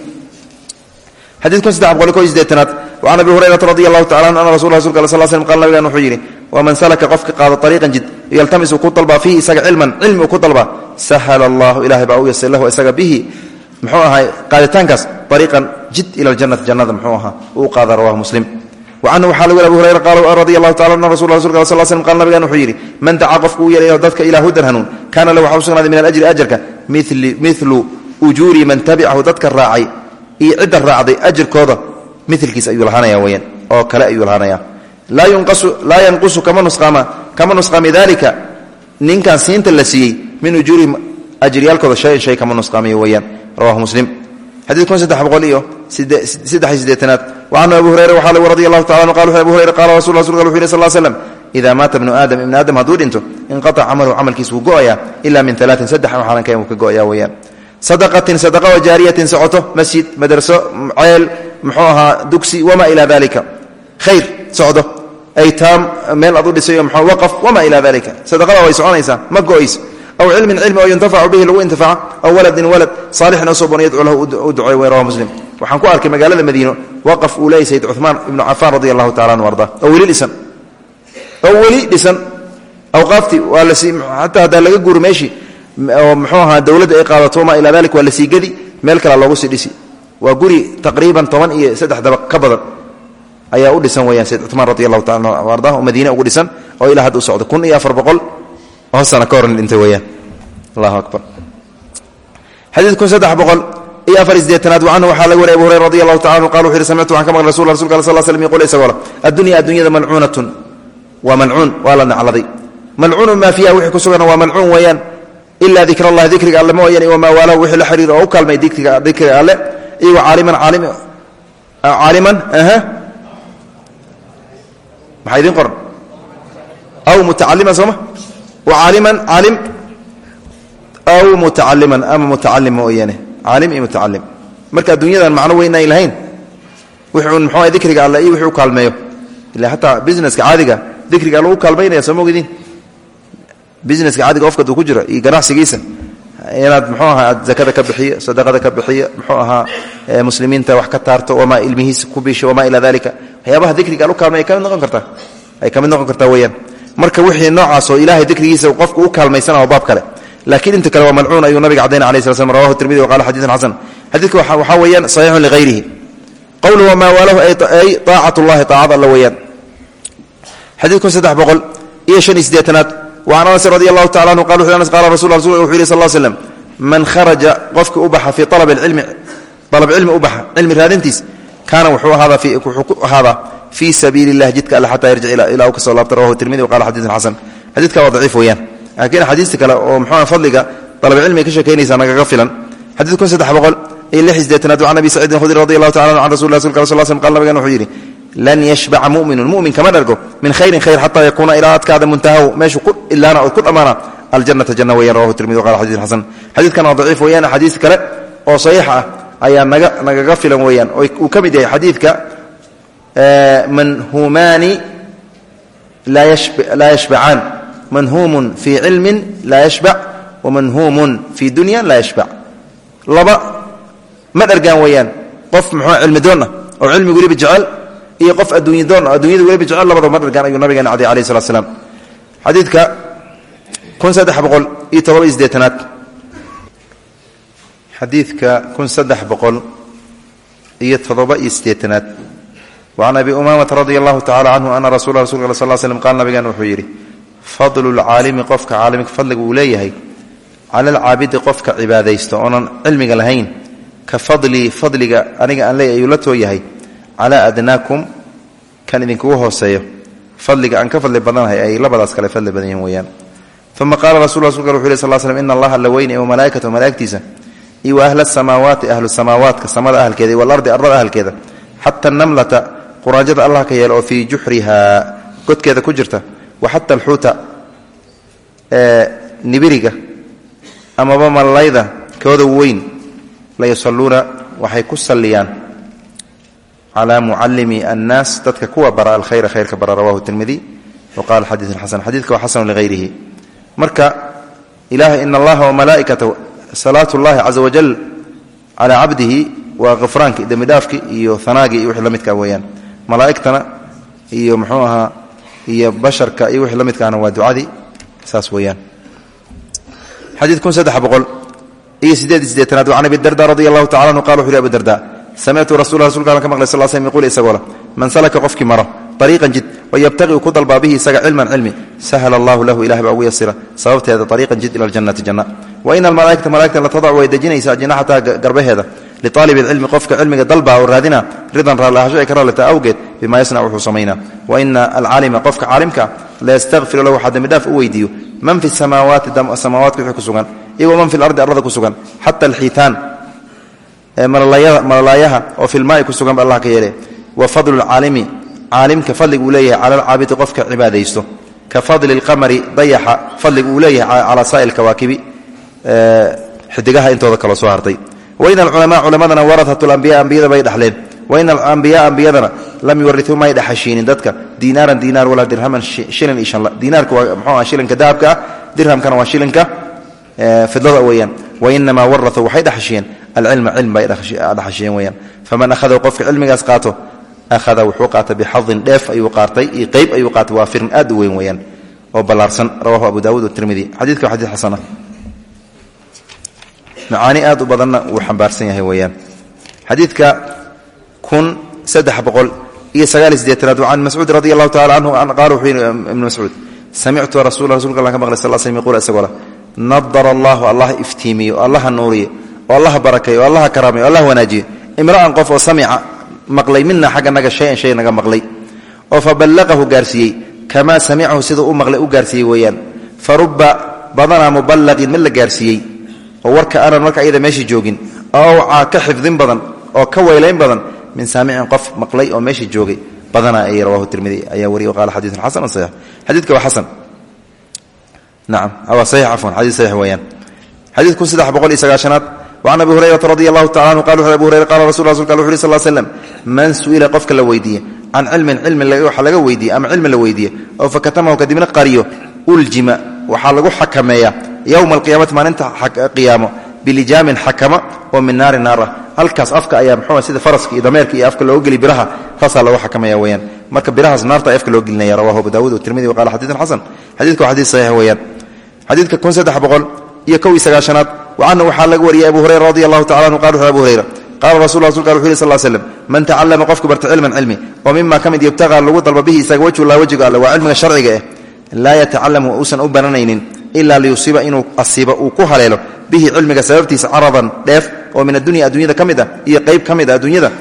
[SPEAKER 1] xadiidkun saddex boqol ko iyo sideetanaad wacan abi hurayrata radi allahu tacala anu ana rasul rasulka al sal slm qala nabigan wuxuu yidhi waman salaka qofka qaado ariiqan jid yaltamis uu ku dalbaa fiihi isaga cilman cilmi uu ku dalbaa sahala allahu ilahay baa u yasir lahu isaga bihi. Muxuu ahay qaaditaankaas ariiqan jid ila ljannati jannada muxuu ahaa uu qaada rawahu muslim. Wacanhu waxaa lagu yhi abu hurayra qaal radi allahu tacala ana rasul rasulka sal slm qala nabigan wuxuu yidhi man dacaa qofku uu yeelay dadka ilaa hudan hanuun kaana lahu waxa u sugnaaday min alajri ajarka milu ujuuri man tabicahu dadka raacay iyo cidda raacday ajirkooda milkiis ayuu lahaanaya weyaan oo kale ayuu lahaanaya laa yanqusu kama nusqaami dalika ninkan siinta la siiyey min ujuurihim ajriyaalkooda shayan shay kama nusqaamiyo weyaan rawahu muslim. Xadiidkun saddex boqol iyo saddex sideetanaad wacanhu abu hurayra waxaa radi allahu tacala anu qala wuxu abu hurayra qala rasul rasulka wuxu yhi sal slam ida maata bnu aadam ibnu aadam hadduu dhinto inqaطaca camaluhu camalkiis wuu go'ayaa ila min alaain saddex waxaalanka wuu ka go'ayaa weyaan sadaqatin sadaqa wa jaariyatin socoto masjid madraso ceel muxuu ahaa dugsi wamaa ilaa dalika khayr socdo aytaam meel aad u dhisayo mxu waqaf wamaa ilaa dalika sadaqada way soconaysaa ma go'ayso. Aw cilmin cilmi oo yuntafacu bihi lagu intifaca aw waladin walad saalixin u soo yadcu lahu u duceey wey rawa muslim. Waxaan ku arkay magaalada madiino waqaf uu leeyay sayd cumaan ibnu cafaan radi allahu tacala anu arda. Oo weli dhisan. Oo weli dhisan. Awqaaftii waa lasi xataa haddaa laga guuri meeshii oo muxuu ahaa dowladda ay qaadato wamaa ilaa dalik waa la sii gedi meel kale loogu sii dhisi. Waa guri taqriiban toban iyo saddex dabaq ka badan ayaa u dhisan weyaan sayd cumaan radi allahu taala anu arda oo madiine ugu dhisan oo ilaa hadda u socda kun iyo afar boqol oo sana ka horan dhintay weyaan allahu akbar. Xadiidkun saddex boqol iyo afar sideetanaad canhu waxaa laga wariy abu hurayra radi allahu taala anhu qala wuxu yhi samictu waxaan ka maqlay rasul rasulka al sal slm yqul isagoo le addunya addunyada malcuunatun waa malcuun waa la nacladay. Malcuunu maa fiiha wixii ku sugan waa malcuun weeyaan ilaa dikr allahi dikriga alle mooyane wamaa waalahu wixii la xiriir oo u kaalmay dikriga alle iyo caaliman caaliman maxaa idin qoran aw mutacaliman sooma caaliman caalim. Aw mutacaliman ama mutacalim mooyaane caalim iyo mutacalim marka adduunyadan macno weyn ay lahayn mxua dikriga alle iyo wixii u kaalmeeyo. Ila hataa busineska caadiga dikriga alle u kaalmaynaya soo busineska caadiga qofka aduu ku jiro iyo ganacsigiisa inaad mxuu ahaa zakada ka bixiyo sadaqada ka bixiyo mxuu ahaa muslimiinta wax ka taarto wamaa ilmihiisa ku bisho wamaa ilaa dalika waxyaabaha dikriga alle u kaalmay ay ka mid noqon kartaa ay ka mid noqon kartaa weyaan marka wixii noocaas oo ilaahay dikrigiisa qofku u kaalmaysana waa baab kale. Laakiin inta kale waa malcuun ayuu nabiga cadayna alay sla slam rawahu tirmidi wa qala xadiiun xasan. Xadiidka waxaa weeyaan saxiixun ligayrihi qowluhu wamaa waalahu ay aacat llahi aacad alla weeyaan. Xadiidku saddex boqol iyo shan iyo sideetanaad wacan anas radi allahu tacala anhu qala rasul rasul wuxu yidhi sal slm man kharaja qofka u baxa fii alab cilmi u baxa cilmi raadintiis kaana wuxuu ahaadaa fii sabiili lah jidka alle xataa yarjic ilaa u ka soo laabta rawahu tirmidi wa qala xadiiun xasan xadiidka waa daciif weeyaan laakiin axaadiista kale oo mxuua fadliga dalabcilmiga ka sheekaynaysa nagaga filan xadiid kun saddex boqol iyo lix sideetanaad can abi saciidin khudri radi allahu tacala an rasul rasulka sal sl qal nabigan wuxuu yidhi lan yashbaca muminun mumin kama dhargo min khayrin khayr xataa yakuuna ilaa adkaada muntahaw meeshu ku ilaana ood ku dhammaana aljanata janna weyan rawahu tirmidi qala xadiiun xasan xadiidkan waa daciif weeyaan axaadiis kale oo saxiixa ah ayaa naga nagaga filan weeyaan uu ka mid yahay xadiidka manhumaani laa yashbacaan manhuumun fii cilmin laa yashbac wamanhuumun fii dunyan laa yashbac laba ma dhargaan weeyaan qof muxuu cilmi doon ah oo cilmi weliba jecel iyo qof adduunya doon ah adduunyada weliba jecel labadaba ma dhargaan ayuu nabigeena caday alayh salat slam xadiidka kun saddex boqol iyo todoba iyo sideetanaad xadiidka kun saddex boqol iyo toddoba iyo sideetanaad wacan abi umaamata radia allahu tacala canhu ana rasula rasulka sal l slm qaal nabigeena wuxuu yidhi fadlu lcaalimi qofka caalimka fadliga uu leeyahay cala alcaabidi qofka cibaadaysto oonan cilmiga lahayn ka fadlii fadliga aniga aan leeyahy ayuu calaa adnaakum kan idinkugu hooseeyo. Fadliga aan ka fadli badanahay ay labadaas kale fadli badan yihiin weyaan uma qaala rasul rasulka wuxu yhi sal slm allaha la weyne wamalaa'ikatahu malaa'igtiisa iyo wa ahla samaawaati ahlu samaawaadka samada ahalkeeda iyo walardi ardada ahalkeeda xata namlata quraanjada allah ka yeelo oo fii juxriha godkeeda ku jirta waxata alxuuta nibiriga amaba mallayda kooda weyn la yusalluuna waxay ku salliyaan calaa mucallimi annaas dadka kuwa bara alkhayra khayrka bara rawahu tirmidi wa qala xadiiun xasan xadiidka waa xasanu ligayrihi marka ilaah ina allaha wamalaa'ikatahu salaatu llahi caza wajal calaa cabdihi waa khifraanki dembidhaafki iyo hanaagii iyo la midkaa weeyaan malaa'igtana iyo muxuu ahaa iyo basharka iyo wixii la midkaana waa ducadii saas weeyaan xadiid kun saddex boqol iyo sideed iyo sideetanaad can abi darda radi allahu qala wuxu abu darda samictu rasul rasulka alan ka maqlay sal slm yquul isagoo leh man salaka qofkii maro ariiqan jid wayabtaqi uu ku dalbaa bihi isaga cilman cilmi sahla allahu lahu ilah baa ugu yasira sababteeda ariiqan jid ila aljannati janna wa ina almalaaikata malaigta la tadac way dejinaysaa jinaxataa garbaheeda liaalib ilcilmi qofka cilmiga dalba oo raadina ridan raallahasho ay ka raalata awgeed bima yasnac wuxuu samaynaa wa ina alcaalima qofka caalimka la yastakfiru lahu waxaa dembidhaaf u weydiiyo man fi samaawaati samaawatka wixii ku sugan iyo waman fi lardi arlada ku sugan xata alxiitaan malalaayaha oo filmaai ku sugan allah ka yeele wa fadlu lcaalimi caalimka fadliga uu leeyahay cala alcaabidi qofka cibaadaysto. Ka fadli lqamari dayaxa fadliga uu leeyahay calaa saa'il kawaakibi. Xidigaha intooda kaloo soo hartay. Wain alculamaa culamadana warahat lambiya ambiyada bay dhaxleen. Wain alambiyaa ambiyadana lam yuwarituu may dhaxashiinin. Dadka diinaaran diinaar walaa dirhaman shilin iyo diinaarka waa mxuu aha shilinka dahabka ah dirhamkana waa shilinka fidlada weeyaan. Wainamaa waratuu waxay dhaxashiyeen alcilma cilm bay dhaxashiyeen weyaan faman ahadahu qofka cilmigaas qaato ahada wuxuu qaatay bixadin dheef ayuu qaatay iyo qeyb ayuu qaatay waa firin aad u weyn weyaan oo ballaarsan rawahu abu daawuud watirmidi xadiidka waa xadiid xasana macaani aad u badanna wuu xambaarsan yahay weyaan xadiidka kun saddex boqol iyo sagaaliy sideetanaad can mascuud radi allahu tacala canhu qaala wuxuu yidhi ibnu mascuud samictu rasul rasulka alla ka maqlay sal slm yquul isagoo oo allaha barakeeyo o allaha karaamay o allah wanaajiyo imra'an qof oo samica maqlay mina xagga naga shayan shay naga maqlay. Oo fa ballaqahu gaarsiiyey. Kamaa samicahu siduu u maqlay u gaarsiiyey weeyaan. Fa rubba badanaa muballaqin mid la gaarsiiyey. Oo warka aanan marka iyada meesha joogin. Oo awcaa ka xifdin badan oo ka weylayn badan min saamicin qof maqlay oo meesha joogay. Badanaa ay rawahu tirmidi ayaa wariy qaala xadiiun xasanun saxiix. Xadiidka waa xasan. Nacam waa saxiix wacan abi hurayrata radi allahu tacala anhu wuxu abu hurayra qala rasul rasulka wuxu uhi sal l slam man su'ila qofka la weydiiye can cilmin cilmi waxa laga weydiiye ama cilmi la weydiiye oo fakatamahu kadibna qariyo uljima waxaa lagu xakameeyaa yowma alqiyaamati maalinta qiyaamo bilijaamin xakama oo min naari naar ah halkaas afka ayaa mxuu sida faraska iyo dameerka iyo afka looga geli biraha taasaa lagu xakamaya weyaan marka birahaas naarta afka loo gelinaya rawahu abu dawud watirmidi waqala xadiidun xasan xadidka waa xadiis saxiix weeyaan xadiidka kun saddex boqol iyo kow iyo sagaashanaad wacanhu waxaa laga wariyay abu hurayra radi allahu tacala anhu qala wuxu abu hurayra qaala rasul rasulka wuxu yhi sal slm man tacallama qofku barta cilman cilmi oo mima ka mid yubtaqa lagu dalba bihi isaga wejhu laa wejiga alle waa cilmiga sharciga eh laa yatacalamu uusan u baranaynin ilaa liyusiiba inuu asiibo uu ku haleelo bihi cilmiga sababtiisa caradan dheef oo min addunya addunyada ka mid ah iyo qayb ka mid ah adduunyada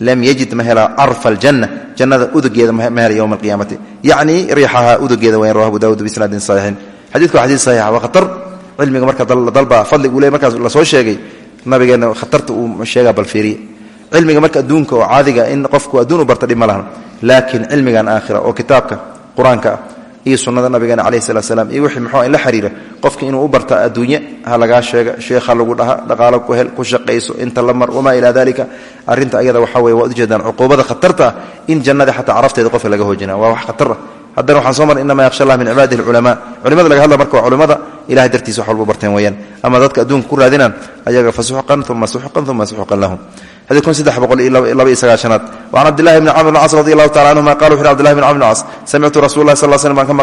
[SPEAKER 1] lam yajid ma hela carfa aljanna jannada udugeeda ma hela yowma alqiyaamati yacni riixaha udugeeda weyan rawa abu dawud bisnaadin saxiixin xadidku waa xadiis saxiixa waa khatar cilmiga marka dalba fadliga uu le markaas la soo sheegay nabigeenna khatarta uu sheegaa balfiiriye cilmiga marka adduunka oo caadiga in qofku adduun u barta dhib lahan laakiin cilmigan aakhira oo kitaabka qur'aanka ah iyo sunnada nabigeena calayhi salatu slam iyo wixii muxuu in la xiriira qofki inuu u barta adduunye ha lagaa sheega sheekha lagu dhaha dhaqaalo ku hel ku shaqayso inta la mar wamaa ilaa dalika arrinta ayada waxaa weye waad ujeedaan cuquubada khatarta ah in jannada xataa carafteeda qofka laga hoojina waa wax khatar ah. Haddana waxaan soo marnay inama yakhsha allah min cibaadihi alculamaa culimada laga hadla marka waa culimada ilahay dartiisa wax walba barteen weeyaan. Ama dadka adduunka ku raadinaan ayaga fa suxqan uma suxqan uma suxqan lahum. Xadii kun saddex boqol iyo laba iyo sagaashanaad wacan cabdillahi bni camr bn cas radi allahu tacala anhuma qala wuxu uhi abdillahi bn camr bn cas samictu rasul lah sal slm baan ka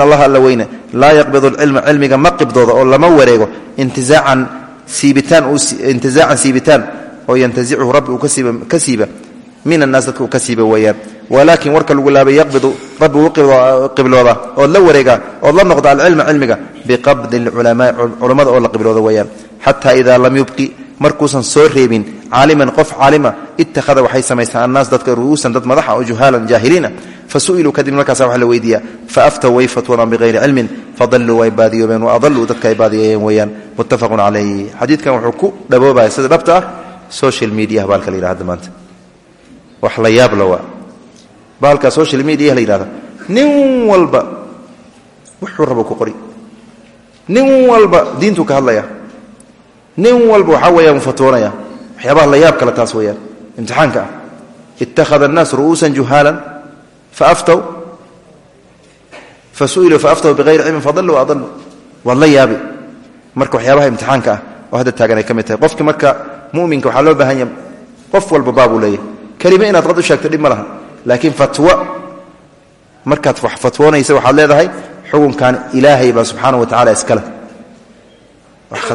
[SPEAKER 1] allaha alla weyne yaqbidu alcilma cilmiga ma qibdooda oo lama wareego intizaacan siibitaan oo yantazichu rabbi uu ka min annaas dadka uu ka walaakin warka lagu laabay yaqbidu rabbi uu qiblooda ood la wareegaa ood la noqda alcilma cilmiga biqabdi lculamaa culammada oo la qiblooda weeyaan. Xataa idaa lam yubqi markuusan soo reebin caaliman qof caalima ittakhada waxay samaystaan annaas dadka ru'uusan dad madaxa oo juhaalan jaahiliina. Fa su'iluu kadib markaasa wax la weydiiyaa fa aftaw way fatwadaan bihayri cilmin fadalluu way baadiyoobeen wa adalluu dadka ay baadiyeeyeen weeyaan. Muttafaqun calayh xadiidkan wuxuu ku dhaboobaya sida dhabta ah social mediaha baalka la yidhahda maanta. Wax la yaab la waa baalka social mediaha la yidhahda nin walba wuxuu rabo ku qori. Nin walba diintuu ka hadlaya. Nin walba waxaa weeyaan fatwoonaya waxyaabaha la yaab kale taas weeyaan imtixaanka ah. Ittakhada annaas ru'uusan juhaalan faaftaw fa su'iluu faaftaw bihayri cilmin fadalluu adalluu waad la yaabi. Marka waxyaabaha imtixaanka ah oo hadda taagan ay ka mid tahay qofki marka muminka waxaa loo baahan yahay qof walba baabuu leeyahay. Kelime inaad qad u sheegto dhib ma laha laakiin fatwo markaad fatwoonaysa waxaad leedahay xukunkan ilaahay baa subxaana wa tacala iskale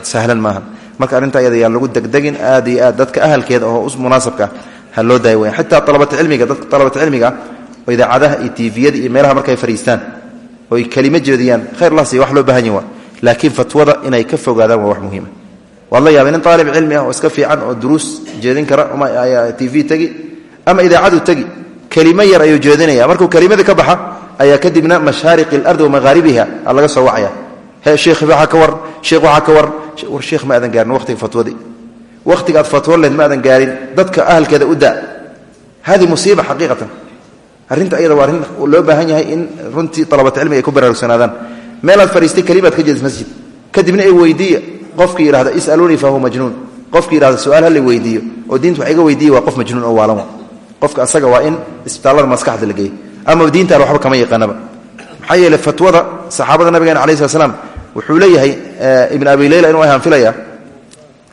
[SPEAKER 1] sahlan maaha marka arrinta ayada yaan lagu degdegin aad iyo aad dadka ahalkeeda oo u munaasabka ha loo daaya weyan xitaa alabatcilmiga dadka alabata cilmiga oo idaacadaha iyo tiifiyada iyo meelaha markay fadhiistaan oy kelimo jeediyaan khayr las wax loo baahan yahi waa. Laakiin fatwada inay ka fogaadaan waa wax muhiima waad la yaabay nin aalib cilmi ah oo iska fiican oo duruus jeedin kara t v tegi ama idaacadu tegi kelimo yar ayuu jeedinaya. Markuu kelimada ka baxa ayaa kadibna mashaariqi اlardi wamaghaaribiha laga soo wacaya. Waxaa ka war waxaa ka war. War sheekh ma aadan gaarin waqtiga fatwadii waqtiga aad lehed ma aadan gaarin dadka ahalkeeda u da hadihi musiiba xaqiiqatan. Arrinta ayada waa loo baahan yahay in runtii alabat cilmiga ay ku baraarugsanaadaan. Meelaad fadhiistay kelimaad ka jeedis masjid. Kadibna ay weydiiya qofkii yidhahda isaluunii fahuwa majnuun. Qofkii yidhahda su'aal weydiiyo. Oo diinta wax iga weydiiya waa qof majnuun oo waalan qofka asaga waa in isbitaallada maskaxda la geeyo ama diintaan waxba kama yaqaanaba. Maxaa yeele fatwada saxaabada nabigeena alai slat slam wuxuu leeyahay ibn abi leyla inuu ahaan filaya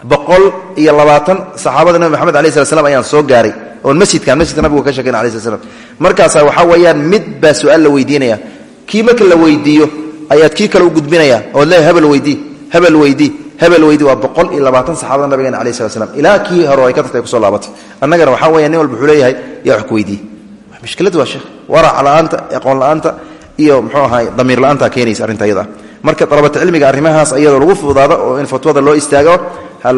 [SPEAKER 1] boqol iyo labaatan saxaabada nabi maxamed alai slat slam ayaan soo gaaray oon masjidkan masjidka nabigu ka sheekayna alai slat slam markaasaa waxaa weeyaan mid baa su'aal la weydiinaya. Kii marka la weydiiyo ayaad kii kale u gudbinaya ood leeyahay hebel weydii hebel weydii hebel weydii waa boqol iyo labaatan saxaabada nabigeena alai slat slam ilaa kii hore ay ka tagtay ku soo laabatay. Annagana waxaa weya nin walba wuxuu yaa wax ku weydiiye mushkiladu waa sheekh. Warac la'aanta aqoon la'aanta iyo mxuu ahay damiir la'aanta keenaysa arrinta ayada marka dalabata cilmiga arrimahaas ayadoo lagu fududaado oo in fatwada loo istaago ha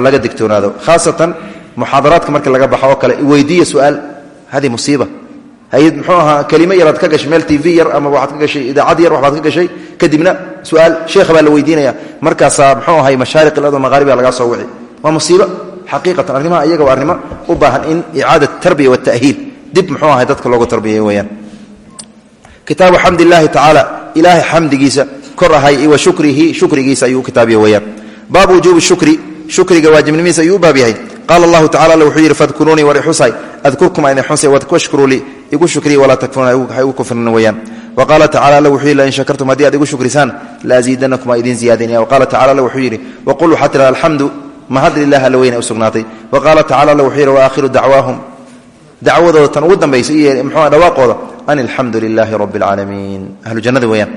[SPEAKER 1] laga digtoonaado. Khaasatan muxaadaraadka marka laga baxo oo kale weydiiya su'aal hadi musiiba hay mxuu ahaa kelimo yaraad ka gashay meel tv yar ama waaad ka gashay idaacad yar waxbaad ka gashay kadibna su'aal sheekha baa la weydiinaya markaasaa mxuu ahay mashaariq ilad maqaaribiga lagaa soo wici waa musiibo xaqiiqatan arrimaha iyaga waa arrimo u baahan in icaada tarbiya watahiil dib mxuu ahay dadka loogu tarbiyay weyaan kitaabu xamd illaahi tacaala ilaahay xamdigiisa kor ahay wa shukrihi shukrigiisa ayuu kitaabiya weyaan baabu wujuubi shukri shukriga waajibnimiisa ayuu u baab yahay qaala allahu tacala wuxuu yidhi fadkuruunii war ixusay adkurkum a idin xusay washkuruu lii igu shukriya walaa takfuruuna ha igu kufrina weyaan wa qaala tacala alle wuxuu yidhi lain shakartum haddii aad igu shukrisaan laaziidanakum aa idiin ziyaadinaya waqaala tacala alle wuxuu yidhi waqul waxaa tira alxamdu mahad lilah alla weyne u wa qaala tacala alle wuxuu yidhi waakhiru dacwaahum dacwadooda tan ugu dambaysa iyo dhawaaqooda an alxamdu lilaahi rabi ahlu jannada weyaan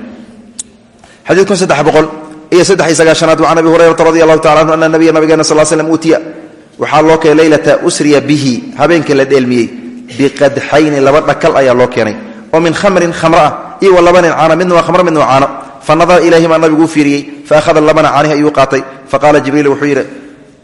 [SPEAKER 1] xadiidkun saddex boqol iyo saddex iyo sagaashanaad can abi hurayrata radi allahu tacala anhu ana nabiya nabigeena sal slm uutiya waxaa loo keenay leylata usriya bihi habeenkii la dheelmiyey. Biqadxayni laba dhakal ayaa loo keenay. Oo min khamrin khamro ah iyo wa labanin caano midna waa khamro midna waa caano. Fa nadara ilayhimaa nabiguu fiiriyey fa ahada labana caanihi ayuu qaatay. Faqaala jibriil wuxuu yidhi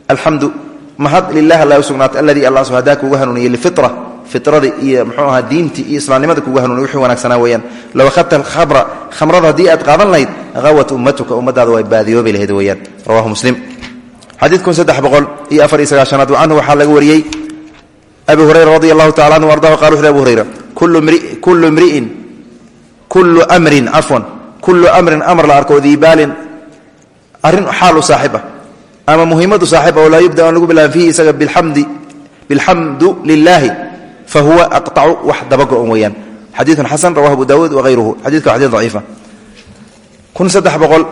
[SPEAKER 1] alxamdu mahad lilah alla u sugnaatay aladii alla su hadaa kuuga hanuuniyey lifira firada iyo mxuu ahaa diintii iyo islaamnimada kuuga hanuuniy wixii wanaagsanaa weeyaan. Low akhadta alkhamra khamrada haddii aad qaadan lahayd hawat ummatuka ummadaada way baadiyoobi lahayd weeyaan. Rawahu muslim xadiidkun saddex boqol iyo afar iyo sagaashanaad canhu waxaa laga wariyey abi hurayra radi allahu tacala anhu ardahu qala wuxu abu hurayra kullu mri'in kullu amrin cafwan kullu amrin amr la arko diibaalin arrin xaalu saaxib ah ama muhiimadu saaxib oo laa yubda aan lagu bilaabin fiihi isaga biamdi bilxamdu lilaahi fa huwa aqطacu wax dabago-on weeyaan. Xadiidun xasan rawahu abu dawuud wahayruhu xadidka wa xadid daciifa kun saddex boqol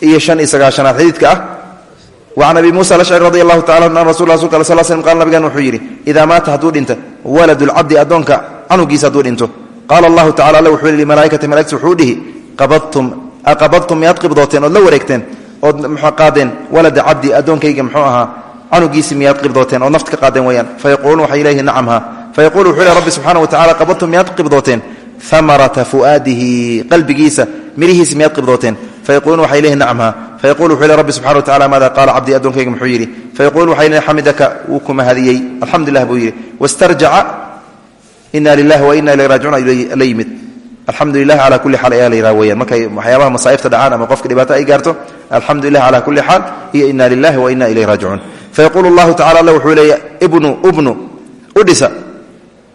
[SPEAKER 1] iyo shan iyo sagaashanaad xadiidka ah wacan abi muusa alashcri radi allahu tacala an rasul rasulka al sl slm qala nabigan wuxuu yidhi idaa maata hadduu dhinta waladu lcabdi addoonka canugiisa hadduu dhinto qaala allahu tacala alle wuxuu malaigti wuxuu dhihi qabadtum miyaad qibdooteen ood la wareegteen ood mxuu qaadeen walada cabdi addoonkayga muxuu ahaa canugiisi miyaad qibdooteen ood nafta ka qaadeen weyaan fayaquuluun ilayhi nacamha fayaqulu wuxuu leh rabbi subxana wa tacala qabadtum miyaad qibdooteen amarata fu'aadihi qalbigiisa mirihiisi miyaad qibdooteen fayaquluun waxay leeyihiin nacamha fayaqulu wuxuu le rabbi subxana wa tacala maada qaala cabdii addoonkayga muxuu yidhi fayaqulu waxay leeyihiin xamidaka wuu ku mahadiyey alxamdulilah buu yidhi wastarjaca ina lilahi wa ina ilayhi raajicuun la yimid alxamdu lilah cala kulli xaal ayaa la yidhaha weyaan markay waxyaabaha masaa'ifta dhacaan ama qofka dhibaato ay gaarto alxamdu lilah cala kulli xaal iyo ina lilahi wa ina ilayhi raajicuun fayaqulu allahu tacala alle wuxuu leeya ibnu ubnu u dhisa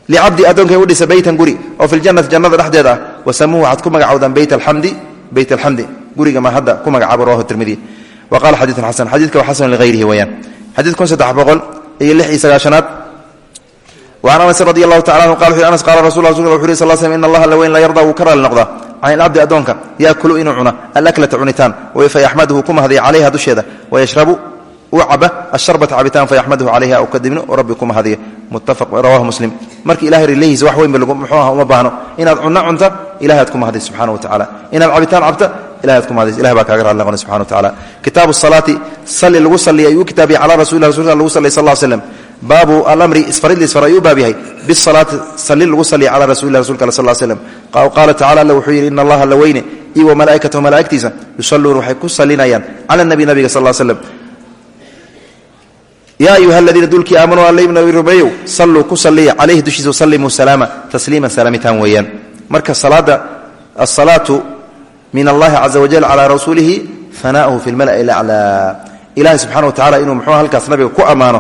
[SPEAKER 1] licabdi addoonkay u dhisa beytan guri oo fi ljanati jannada dhexdeeda ah wasamuuhu waxaad ku magacowdaan beyt alxamdi beyt alxamdi guriga ma hadda ku magacaabo rawahu tirmidi wa qala xadiiun xasan. Xadiidka waa xasan liayrihi weyaan xadid kun saddex boqol iyo lix iyo sagaashanaad. Waan anas radi allahu taala anhu qal anas qala rasul wu sal sl in allaha laweyn laa yarda wuu ka raali noqdaa. Can cabdi adoonka yaakulu inuu cuna alaklata cunitaan fayaxmaduhu ku mahday calayha dusheeda. Wayashrabu uu caba asharbata cabitaan fayaxmaduhu calayha kadibna rabbi ku mahadiya muttafaq rawahu muslim. Marka ilahay rilhiisa wax weyn ba mxuuaha uma baahno. Inaad cunno cunta ilahay aad ku mahday subxana wa tacala inaad cabitaan cabta ilahay baa kaaga raali noqonay subxana watacaala kitaabu salaati salli lagu salliya ayuu kitaabiya calaa rasul lah rasul lagu sallay sal slem baabu alamri isfarid lisfar ayuu baab yahay. Bisalaati salli lagu salliya calaa rasulilah rasulka al sal slem qaala tacala alle wuxuu yidhi allaha la weyne iyo wamalaa'ikatahu malaa'igtiisa yusalluun waxay ku sallinayaan. Cala nabi nabiga sal slem yaa ayuha aladiina dulkii aamanuu almna rumeeyow salluu ku salliya calayhi dushiisa wasallimuu salaama tasliiman salaamitaan weeyaan. Marka salaada asalaatu min allahi caza wajal calaa rasuulihi hana'uhu fi lmala'i laclaa ilahay subxana wa tacala inuu muxuu halkaas nabiga ku ammaano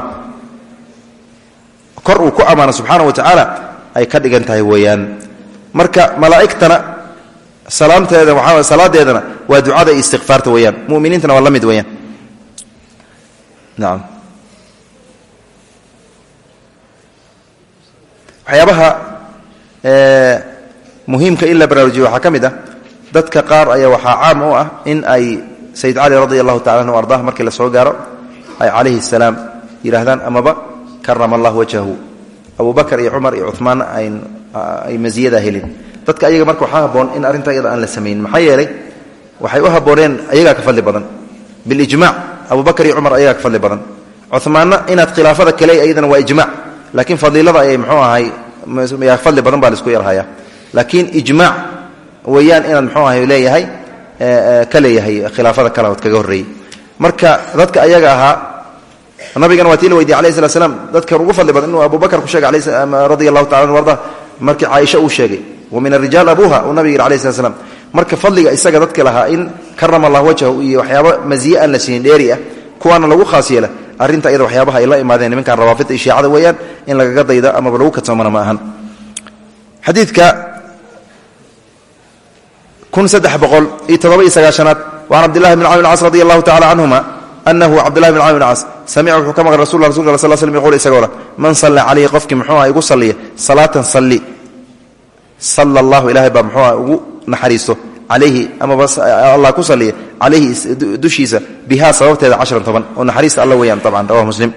[SPEAKER 1] kor uu ku ammaano subxaana wa tacaala ay ka dhigan tahay weeyaan. Marka malaa'igtana salaamteeda waxaa salaadeedana waa ducada iyo istikfaarta weeyaan. Muminiintana waa la mid weeyaan. Nacam waxyaabaha muhiimka dadka qaar ayaa waxaa caam u ah in ay sayid cali radi allahu tacala anhu ardah markii la soo gaaro ay calayhi salaam yidhaahdaan amaba karama wajhahu. Abu bakar iyo cumar iyo cumaan ay masiyada helin. Dadka ayaga marka waxaa haboon in arrinta iyada aan la samayn. Maxaa yeelay waxay u habooneen ayagaa ka fadli badan. Bilijmac abu bakar iyo cumar ayagaa ka fadli badan. Cumaanna inaad khilaafada kale iyadana waa ijmac laakiin fadiilada ayay mxuu ahay fadli badan baa la isku yarhaya laakiin ijmac weeyaan inaad mxuu ahay leeyahay ka leeyahay khilaafada kalaod kaga horreeyey marka dadka ayaga ahaa nabigana waa tii la weydiye alayh slat slam dadkan ugu fadli badan inuu abubakar ku sheegay radia allahu taala anu arda markii caaisha uu sheegay wa min arijaal abuha uu nabig yidhi alayh slat slam marka fadliga isaga dadka lahaa in karama allah wajhahu iyo waxyaaba masiye aan la siinin dheeri ah kuwaana lagu khaas yeela arrinta iyada waxyaabaha ay la imaadeen nimankan rawaafidda iyo shiicada weeyaan in lagaga dayda amaba lagu kadsoomana ma ahan. Xadiidka sagaashanaad waan cabdillahi bn camr bn cas radi allahu tacala canhuma anahu cabdillahi bn camr bn cas samica wuxuu ka maqlay rasul rasulka sal slm yqul isagoo man salla calayhi qofkii muxuu ah igu salliya salaatan salli. Sala allahu ilaahay baa muxuu ah ugu naxariisto calayhi amaba allah ku salliya calayhi dushiisa bihaa sababteeda cashran toban oo naxariista alla weeyaan tabcan rawah muslim.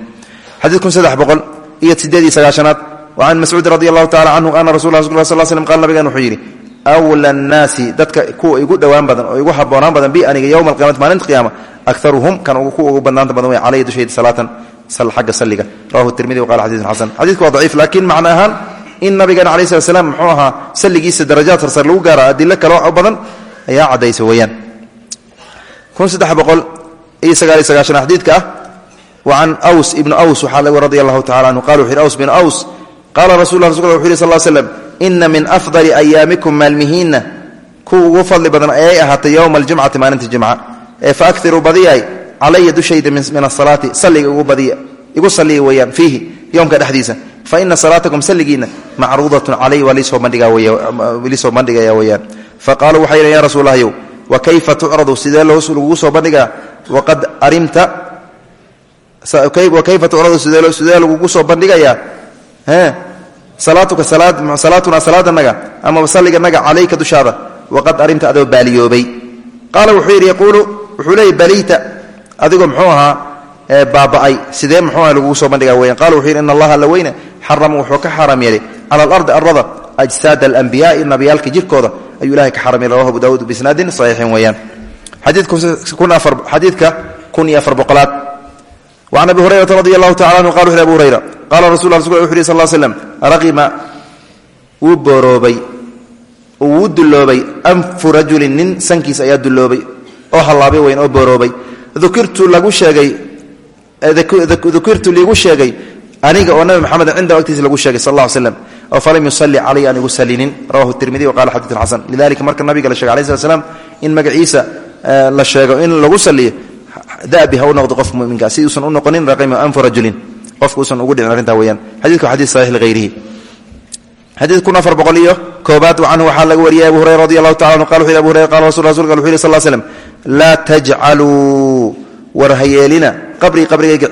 [SPEAKER 1] Xadiid kun saddex boqol iyo sideed iyo sagaashanaad wa can mascuud radi allahu tacala canhu ana rasul rasul sal slm qala nabigan wuxuu yidhi wla annaasi dadka kuwa igu dhowaan badan oo igu haboonaan badan bi aniga yowma alqiyamati maalinta qiyaama akaruhum kan kuwa ugu badnaanta badan wey calaya dushayda salaatan xagga salliga rawahu tirmidi waqala xadiiun xasan xadidku waa daciif laakiin macno in nabigeena alayh slat slam muxuu salligiisa darajaad sarsar lagu gaaro adilo kale oo badan ayaa caddaysa weeyaan xadiidka ah wa can ws ibnu ws waxaa lagu anhu qala wuxu yhi ws bnu ws qaala rasul rasul wuxu yhi sal ina min afdali ayaamikum maalmihiinna. Kuwa ugu fadli badan ayay ahaatay yowma aljumcati maalinta jimca ee faakiruu badiyay calaya dushayda min asalaati salliga igu salliya weeyaan fiihi yowmka dhexdiisa. Fa ina salaatakum salligiinna macruudatun calay waa liisoo bandhigaya weyaan faqaaluu waxay yidhen ya rasuul lahyow wa kayfa tucradu sidee lagugu soo bandhigaa? Waqad arimta wa kayfa tucradu sidee lagugu soo bandhigayaa salaatuna salaadanaga amaba salliganaga calayka dushaada waqad arimta adoo baaliyoobay. Qaala wuxuu yidhi yaquulu wuxuu leeyay baliyta adigoo muxuu ahaa baaba'ay. Sidee muxuu aha soo bandhigaa weyan qala wuxuu yidhi in alla weyne xarama wuxuu ka xaram yeelay. Cala alardi arada ajsaad alambiyaai nabiyaalka jirkooda ayuu ilahay ka xaram yeelay. Rawahu abu dawuud bisnaadin saxiixin weeyaan. Xadiidka kun iyo afar wacan abi hurayrata radi allahu tacala anhu qala wuxu abu hurayra qaala rasul wuxu yhi sal slm raqima wuu booroobay wuu dulloobay anfu rajulin nin sankiis ayaa dulloobay oo hallaabay weyn oo booroobay ukirtu lagu sheegay dukirtu liigu sheegay aniga oo nabi maxamed cinda agtiisa lagu sheegay sal oo falam yusalli calay aan igu salinin rawahu tirmidi wa qala xadiidun xasan lidalika marka nabiga la shegay alai slat slam in magaciisa la sheego in lagu saliyo dabi ha u noqdo qof muminka. Si uusan u noqonin raqima anfu rajulin qofka uusan ugu dhicin arrintaa weyaan xadidku waa xadid saxiix lighayrihi xadiid kun afar boqol iyo koobaad laga wariyay abu hurayra radi qala wuxu yhi abu hurayra qala rasul rasulka wuxu yhi sal slam laa tajcaluu war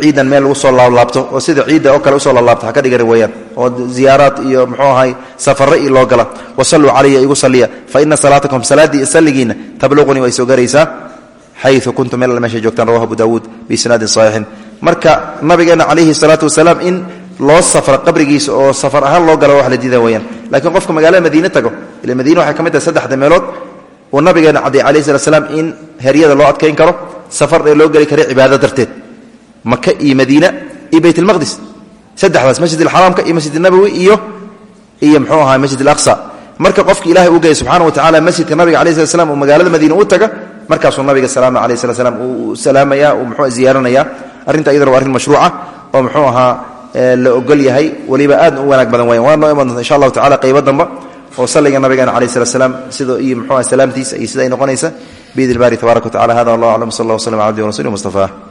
[SPEAKER 1] ciidan meel lagu soo laablaabto oo sida ciidda oo kale u soo laablaabto ha ka dhigani weeyaan. Oo ziyaaraad iyo muxuu ahay safare io loo gala. Wasalluu calaya igu salliya. Fa ina salaatakum salaaddii salligiinna tabluqunii way soo xayu kuntum meel meesha joogtaan rawahu abu dawuud biisnaadin saxiixin marka nabigeena calayhi salaatu wasalaam in loo safro qabrigiisa oo safar ahaan loo gala wax la diida weyaan laakiin qofka magaalada madiine tago ila madiine waxay ka mid tahay saddexda meelood uu nabigeena cadday calayhi salat slam in heryada loo adkayn karo safar ee loo geli kara cibaado darteed maka iyo madiina iyo bayt almaqdis saddexdaas masjid alxaraamka iyo masjid nabowi iyo iyo mxuu ahaa masjid alaqsa marka qofki ilahay uu geeya subxaana wa tacala masjidka nabiga alai slat madiine markaasuu nabiga salaama alayh slat slam uu salaamaya uu mxuu ziyaaranaya arrinta iyadana waa arrin mashruuca oo muxuu ahaa la ogol yahay. Weliba aad u wanaag badan wayan waa noo iman doonta insha allahu tacala qaybo damba oo salliga nabigeena alayh slat slam sidoo iyo mxuu aha salaamtiisa iyo sida ay noqonaysa biidn ilbari tabarak wa tacala hada wallah aclam sal allah w slm ala abdi warasuli mustafa